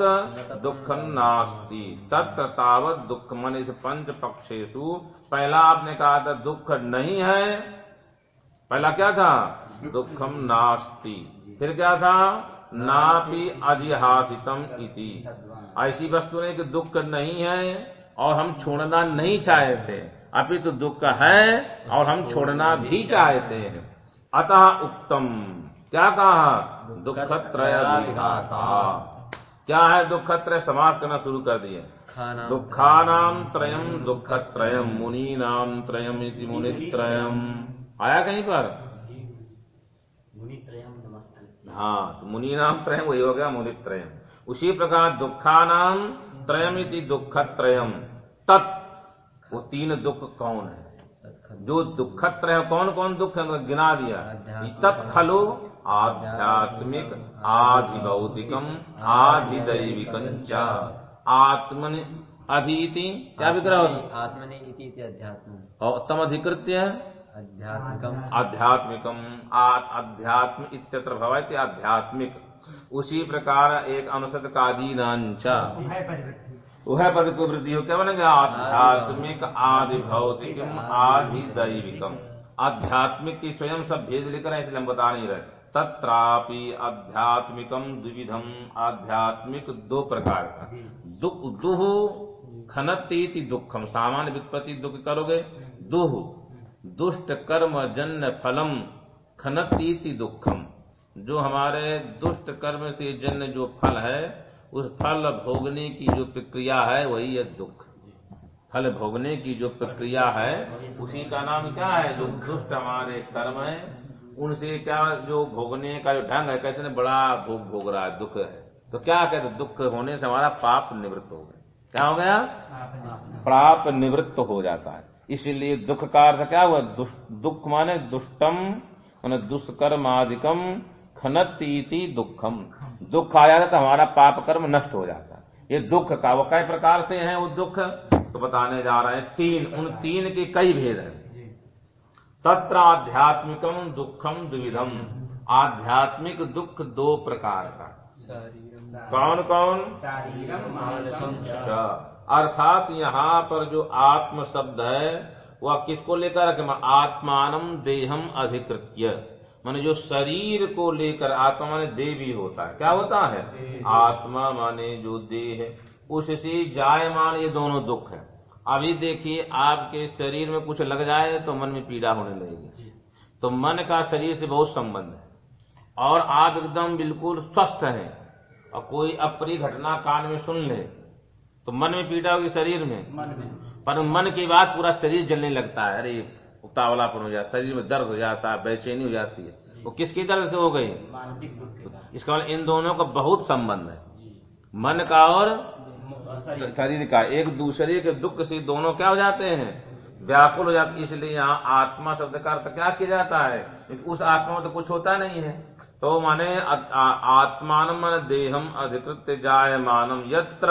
[SPEAKER 1] दुख नास्ती, तत्र तावत दुख। मन इस पंच पक्षेशु पहला आपने कहा था, दुख नहीं है। पहला क्या था? दुखम नास्ती। फिर क्या था? नापि अधिहासितम इति। ऐसी वस्तु नहीं कि दुख नहीं है और हम छोड़ना नहीं चाहते। अभी तो दुख है और हम छोड़ना भी चाहते हैं। अतः उत्तम क्या कहा? दुख त्रय विघाता। क्या है दुख त्रय समाप्त करना शुरू कर दिए।
[SPEAKER 6] दुःखानां
[SPEAKER 1] दुखानाम त्रयम दुख त्रयम मुनीनाम त्रयम इति मुनित्रयम आया कहीं पर?
[SPEAKER 2] मुनि त्रयम नमस्ते।
[SPEAKER 1] हाँ तो मुनि नाम त्रयम वही हो गया मुनित्रयम उसी प्रकार दुखानाम त्रयम इति दुख त्रयम तत् वो तीन दुख कौन है? जो दुखत्र है कौन कौन दुख है? उनको गिना दिया। तत् खलु आध्यात्मिक आधि भौतिकम आधि दैविकम च। आत्मन अधीति। क्या विग्रह होता
[SPEAKER 6] आत्मने इति अध्यात्म।
[SPEAKER 1] और तम अधिकृत्य
[SPEAKER 6] आध्यात्मिकम।
[SPEAKER 1] आध्यात्मिकम। आ- अध्यात्म इत्यत्र भवति आध्यात्मिक उसी प्रकार एक अनुसत कादीनांच
[SPEAKER 3] है परिवृत्ति
[SPEAKER 1] वह पद को वृद्धि हो क्या बनेगा आध्यात्मिक आदि भौतिकम आदि दैविकम आध्यात्मिक की स्वयं सब भेद लेकर इसलिए हम बता नहीं रहे। तत्रापि आध्यात्मिकम द्विविधम। आध्यात्मिक दो प्रकार का। दुख, दुह खनतीति दुखम। सामान्य वित्पत्ति दुख करोगे, दुह दुष्ट कर्म जन्य फलम खनतीति दुखम। जो हमारे दुष्ट कर्म से जन्य जो फल है उस फल भोगने की जो प्रक्रिया है, वही है दुख। फल भोगने की जो प्रक्रिया है, उसी का नाम क्या है? जो दुष्ट हमारे कर्म है, उनसे क्या जो भोगने का जो ढंग है, कहते हैं बड़ा भोग भोग रहा है, दुख है। तो क्या कहते दुख होने से हमारा पाप निवृत्त हो गया। क्या हो गया? पाप निवृत्त हो जाता है। इसीलिए दुख का अर्थ क्या हुआ? दुख माने दुष्टम, माने दुष्कर्मादिकम। खनतीति दुखम। दुख आ जाता है तो हमारा पाप कर्म नष्ट हो जाता है। ये दुख का वो कई प्रकार से है वो दुख? तो बताने जा रहे हैं तीन। उन तीन के कई भेद हैं। तत्र आध्यात्मिकम दुखम द्विविधम आध्यात्मिक दुख दो प्रकार का। कौन कौन? अच्छा। अर्थात यहाँ पर जो आत्म शब्द है वह किसको लेकर आत्मानम देहम अधिकृत्य। माने जो शरीर को लेकर आत्मा माने भी होता है। क्या होता है? आत्मा माने जो देह है। उससे जायमान ये दोनों दुख है। अभी देखिए आपके शरीर में कुछ लग जाए तो मन में पीड़ा होने लगेगी। तो मन का शरीर से बहुत संबंध है। और आप एकदम बिल्कुल स्वस्थ हैं और कोई अप्रिय घटना कान में सुन ले तो मन में पीड़ा होगी शरीर में।
[SPEAKER 3] मन में।
[SPEAKER 1] पर मन के बाद पूरा शरीर जलने लगता है। अरे उतावलापन हो जाता है शरीर में दर्द हो जाता है बेचैनी हो जाती है। वो किसकी दर्द से हो गई?
[SPEAKER 3] मानसिक दुख के
[SPEAKER 1] इसका मतलब इन दोनों का बहुत संबंध है। मन का और
[SPEAKER 3] शरीर।
[SPEAKER 1] शरीर का। एक दूसरे के दुख से दोनों क्या हो जाते हैं? व्याकुल हो जाते इसलिए यहाँ आत्मा शब्द का अर्थ क्या किया जाता है? उस आत्मा में तो कुछ होता नहीं है। तो माने आत्मान मन देहम अधिकृत जायमानम यत्र।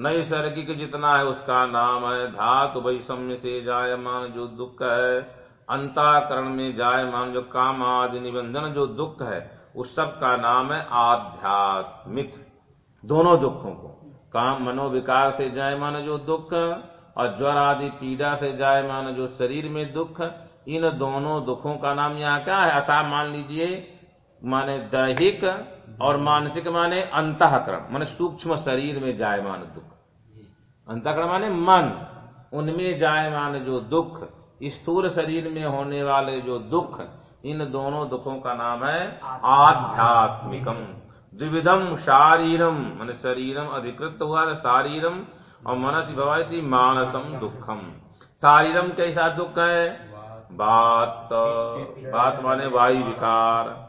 [SPEAKER 1] नैसर्गिक जितना है उसका नाम है धातु वैषम्य से जायमान जो दुख है, अंताकरण में जायमान जो काम आदि निबंधन जो दुख है, उस सब का नाम है आध्यात्मिक। दोनों दुखों को। काम मनोविकार से जायमान जो दुख और ज्वर आदि पीड़ा से जायमान जो शरीर में दुख, इन दोनों दुखों का नाम यहाँ क्या है? अतः मान लीजिए, माने दैहिक और मानसिक माने अंतःकरण, माने सूक्ष्म शरीर में जायमान दुख। अंतःकरण माने मन, उनमें जायमान जो दुख, स्थूल शरीर में होने वाले जो दुख, इन दोनों दुखों का नाम है आध्यात्मिकम। द्विविधम शारीरम, मान शरीरम अधिकृत हुआ है शारीरम, और मनस भवती मानसम दुखम। शारीरम कैसा दुख है? बात। बात माने वायु विकार।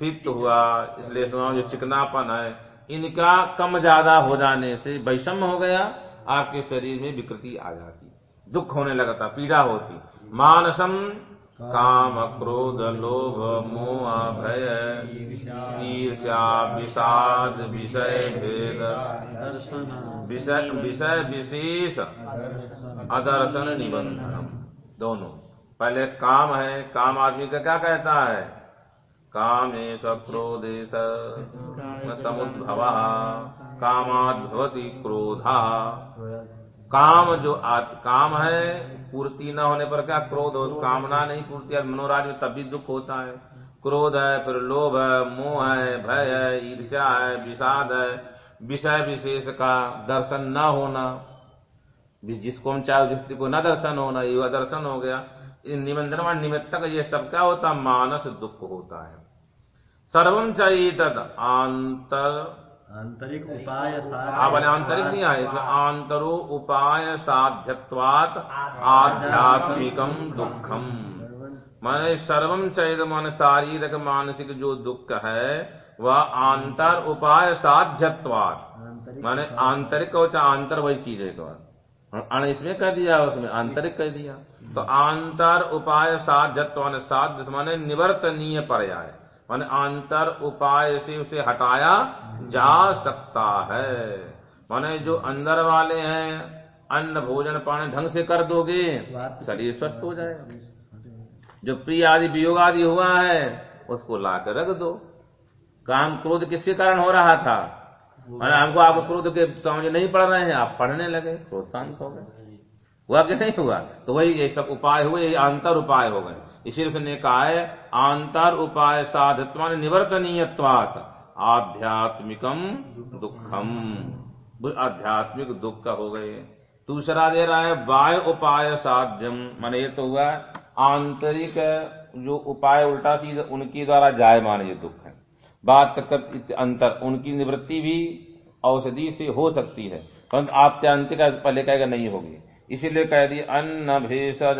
[SPEAKER 1] पित्त हुआ, इसलिए जो चिकनापन है, इनका कम ज़्यादा हो जाने से वैषम्य हो गया, आपके शरीर में विकृति आ जाती। दुख होने लगता पीड़ा होती। मानसम काम क्रोध, लोभ, मोह, भय, ईर्ष्या, विषाद, विषय भेद। विषय विषय विशेष अदर्शन निबंधन दोनों। पहले काम है, काम आदमी का क्या कहता है? कामेश क्रोधेश समुद्भव कामाद भवति क्रोधा। काम जो आत, काम है पूर्ति न होने पर क्या क्रोध हो? कामना नहीं पूर्ति है मनोराज में तब भी दुख होता है। क्रोध है फिर लोभ है मोह है भय है ईर्ष्या है विषाद है। विषय विशेष का दर्शन न होना जिसको हम चाहे व्यक्ति को न दर्शन होना ये दर्शन हो गया। निबंधन निमित्तक ये सब क्या होता? मानस दुख होता है। सर्वम चाहिए तद आंतर
[SPEAKER 2] आंतरिक उपाय सार
[SPEAKER 1] आप बोले आंतरिक नहीं आए इसमें आंतरो उपाय साध्यत्वात आध्यात्मिकम दुखम माने सर्वम चैद मन शारीरिक मानसिक जो दुख है वह आंतर उपाय साध्यत्वात। माने आंतरिक और चाहे आंतर वही चीज़ है अण इसमें कह दिया उसमें आंतरिक कह दिया। तो आंतर उपाय साध्यत्व माने साध्य माने निवर्तनीय पर्याय। माने अंतर उपाय से उसे हटाया जा सकता है। माने जो अंदर वाले हैं, अन्न भोजन पानी ढंग से कर दोगे, शरीर स्वस्थ हो जाएगा। जो प्रिय आदि वियोग आदि हुआ है, उसको ला कर रख दो। काम क्रोध किसके कारण हो रहा था? और हमको आप क्रोध के समझ नहीं पड़ रहे हैं, आप पढ़ने लगे क्रोध शांत हो गए। हुआ कि नहीं हुआ? तो वही ये सब उपाय हुए, ये अंतर उपाय हो गए। इसीलिए ने कहा है अंतर उपाय साधत्व निवर्तनीयत्वात आध्यात्मिकम दुखम। आध्यात्मिक दुख का हो गए। दूसरा दे रहा है बाह्य उपाय साध्यम माने ये तो हुआ आंतरिक जो उपाय, उल्टा चीज़ उनके द्वारा जाय माने ये दुख है। बात तक अंतर, उनकी निवृत्ति भी औषधि से हो सकती है, परंतु आत्यांतिक पहले कहेगा नहीं होगी। इसीलिए कह दी अन्न भेषज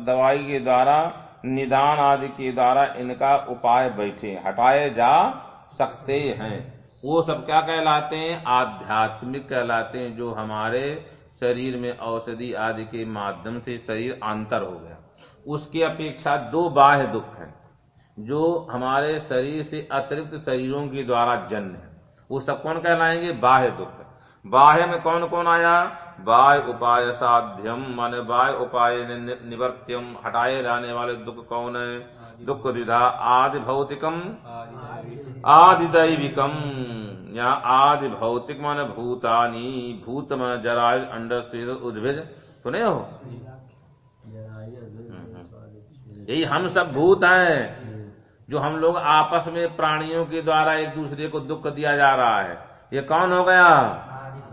[SPEAKER 1] दवाई के द्वारा निदान आदि के द्वारा इनका उपाय बैठे, हटाए जा सकते हैं। वो सब क्या कहलाते हैं? आध्यात्मिक कहलाते हैं, जो हमारे शरीर में औषधि आदि के माध्यम से शरीर अंतर हो गया। उसकी अपेक्षा दो बाह्य दुख हैं, जो हमारे शरीर से अतिरिक्त शरीरों के द्वारा जन्म है। वो सब कौन कहलाएँगे? बाह्य दुख बाह्य में कौन कौन आया? बाह्य उपाय साध्यम माने बाह्य उपाय निवर्त्यम हटाए जाने वाले दुख कौन है? दुख विधा आदि भौतिकम। आदि दैविकम। यहाँ आदि भौतिक माने भूतानी भूत माने जरायु अंडर से उद्भिज सुने हो? यही हम सब भूत हैं जो हम लोग आपस में प्राणियों के द्वारा एक दूसरे को दुख दिया जा रहा है। ये कौन हो गया?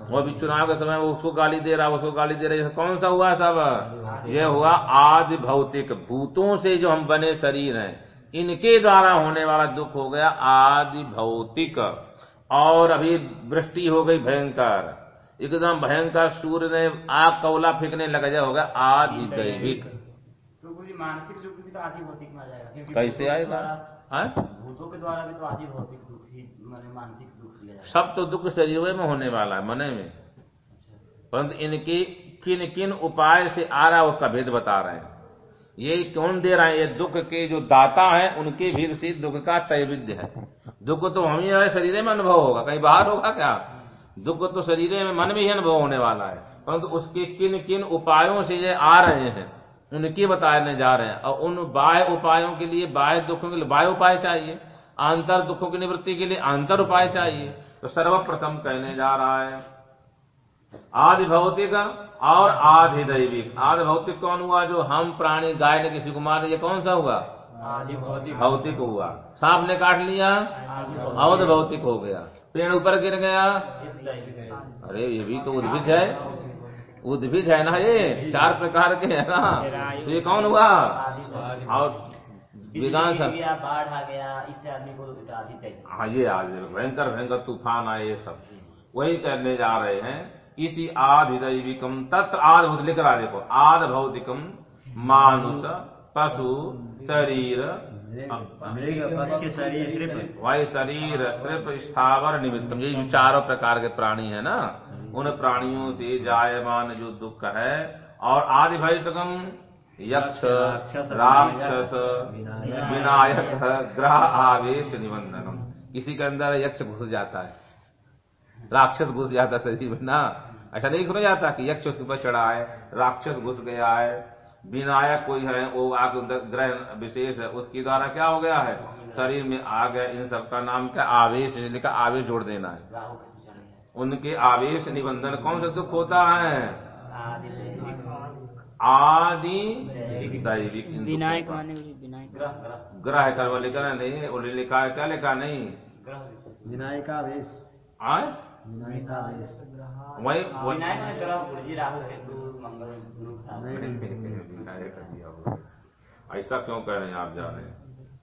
[SPEAKER 1] वो अभी चुनाव के समय वो उसको गाली दे रहा उसको गाली दे रहा है कौन सा हुआ सब? ये हुआ आदि भौतिक भूतों से जो हम बने शरीर हैं इनके द्वारा होने वाला दुख हो गया आदि भौतिक। और अभी वृष्टि हो गई भयंकर। एकदम भयंकर सूर्य ने आग कौला फेंकने लगा जा होगा आदि दैविक।
[SPEAKER 4] तो मानसिक दुख भी तो आदि भौतिक में आ जाएगा
[SPEAKER 1] कैसे आएगा हाँ?
[SPEAKER 4] भूतों के द्वारा भी तो आदि भौतिक दुख ही मानसिक
[SPEAKER 1] सब तो दुख शरीर में होने वाला है, मन में। परंतु इनकी, किन किन उपाय से आ रहा है, उसका भेद बता रहे हैं। ये कौन दे रहा है? ये दुख के जो दाता है, उनके भीड़ से दुख का तैविध्य है। दुख तो हम ही शरीर में अनुभव होगा। कहीं बाहर होगा क्या? दुख तो शरीर में, मन में ही अनुभव होने वाला है। परंतु उसके किन किन उपायों से ये आ रहे हैं, उनके बताने जा रहे हैं। और उन बाह्य उपायों के लिए, बाह्य दुखों के लिए, बाह्य उपाय चाहिए। आंतर दुखों की निवृत्ति के लिए आंतर उपाय चाहिए। तो सर्वप्रथम कहने जा रहा है आदि भौतिक और आधि दैविक। आदि भौतिक कौन हुआ? जो हम प्राणी गाय ने किसी को मार दिया, ये कौन सा हुआ?
[SPEAKER 4] आदि भौतिक।
[SPEAKER 1] भौतिक हुआ। सांप ने काट लिया अवध भौतिक हो गया। पेड़ ऊपर गिर गया। अरे ये भी तो उद्भिद है। उद्भिद है ना ये? चार प्रकार के है ना। तो ये कौन हुआ? और
[SPEAKER 4] गिर गया बाढ़ आ गया इससे आदमी को
[SPEAKER 1] हाँ। ये आज भयंकर भयंकर तूफ़ान आए ये सब। वही करने जा रहे हैं। इति आदि दैविकम लिख रहा है देखो आद भौतिकम मानुष पशु शरीर
[SPEAKER 2] पक्षी शरीर सिर्फ़
[SPEAKER 1] वही शरीर सिर्फ़ स्थावर निमित्तम ये जो चारों प्रकार के प्राणी है ना उन प्राणियों से जायमान जो दुख है। और आदि भैतकम यक्ष
[SPEAKER 2] राक्षस, विनायक,
[SPEAKER 1] ग्रह आवेश निबंधनम। किसी के अंदर यक्ष घुस जाता है। राक्षस घुस जाता है शरीर में। ना ऐसा नहीं घुस जाता कि यक्ष उसके ऊपर चढ़ा है राक्षस घुस गया है। विनायक कोई है वो आग ग्रह विशेष है उसके द्वारा क्या हो गया है? शरीर में आ गया इन सबका नाम क्या? आवेश लिखा आवेश जोड़ देना है। उनके आवेश निबंधन कौन सा दुख होता है?
[SPEAKER 4] आदि
[SPEAKER 3] विनायक
[SPEAKER 1] का।
[SPEAKER 3] माने विनायक।
[SPEAKER 4] ग्रह ग्रह।
[SPEAKER 1] ग्रह कर्म लिखा है नहीं उन्हें लिखा है क्या लिखा नहीं?
[SPEAKER 4] ग्रह विशेष।
[SPEAKER 2] विनायका वेश
[SPEAKER 1] आए
[SPEAKER 2] विनायका वेश
[SPEAKER 1] वही।
[SPEAKER 4] विनायक में ग्रह गुरु जी राहु केतु मंगल गुरु खराब।
[SPEAKER 2] नहीं नहीं
[SPEAKER 1] विनायक कर दिया होगा। ऐसा क्यों कह रहे हैं आप जा रहे हैं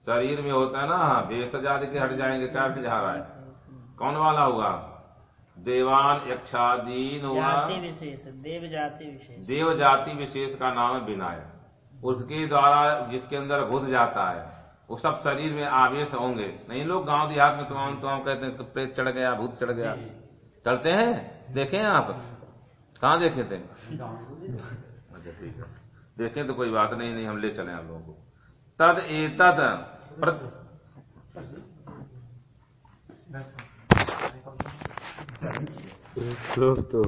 [SPEAKER 1] शरीर में होता है ना बेस जाति के हट जाएँगे क्या हट जा रहा है? कौन वाला हुआ देवान यक्षादीन
[SPEAKER 7] जाति विशेष देव जाति विशेष।
[SPEAKER 1] देव जाति विशेष का नाम है विनाय उसके द्वारा जिसके अंदर घुस जाता है वो सब शरीर में आवेश होंगे। नहीं लोग गाँव देहात में तुम तुम कहते हैं तो प्रेत चढ़ गया भूत चढ़ गया। चढ़ते हैं? देखे हैं आप। कहाँ देखे थे? अच्छा ठीक है। देखें तो कोई बात नहीं नहीं हम ले चले आप लोगों को। तद एतद प्रत-
[SPEAKER 3] fruto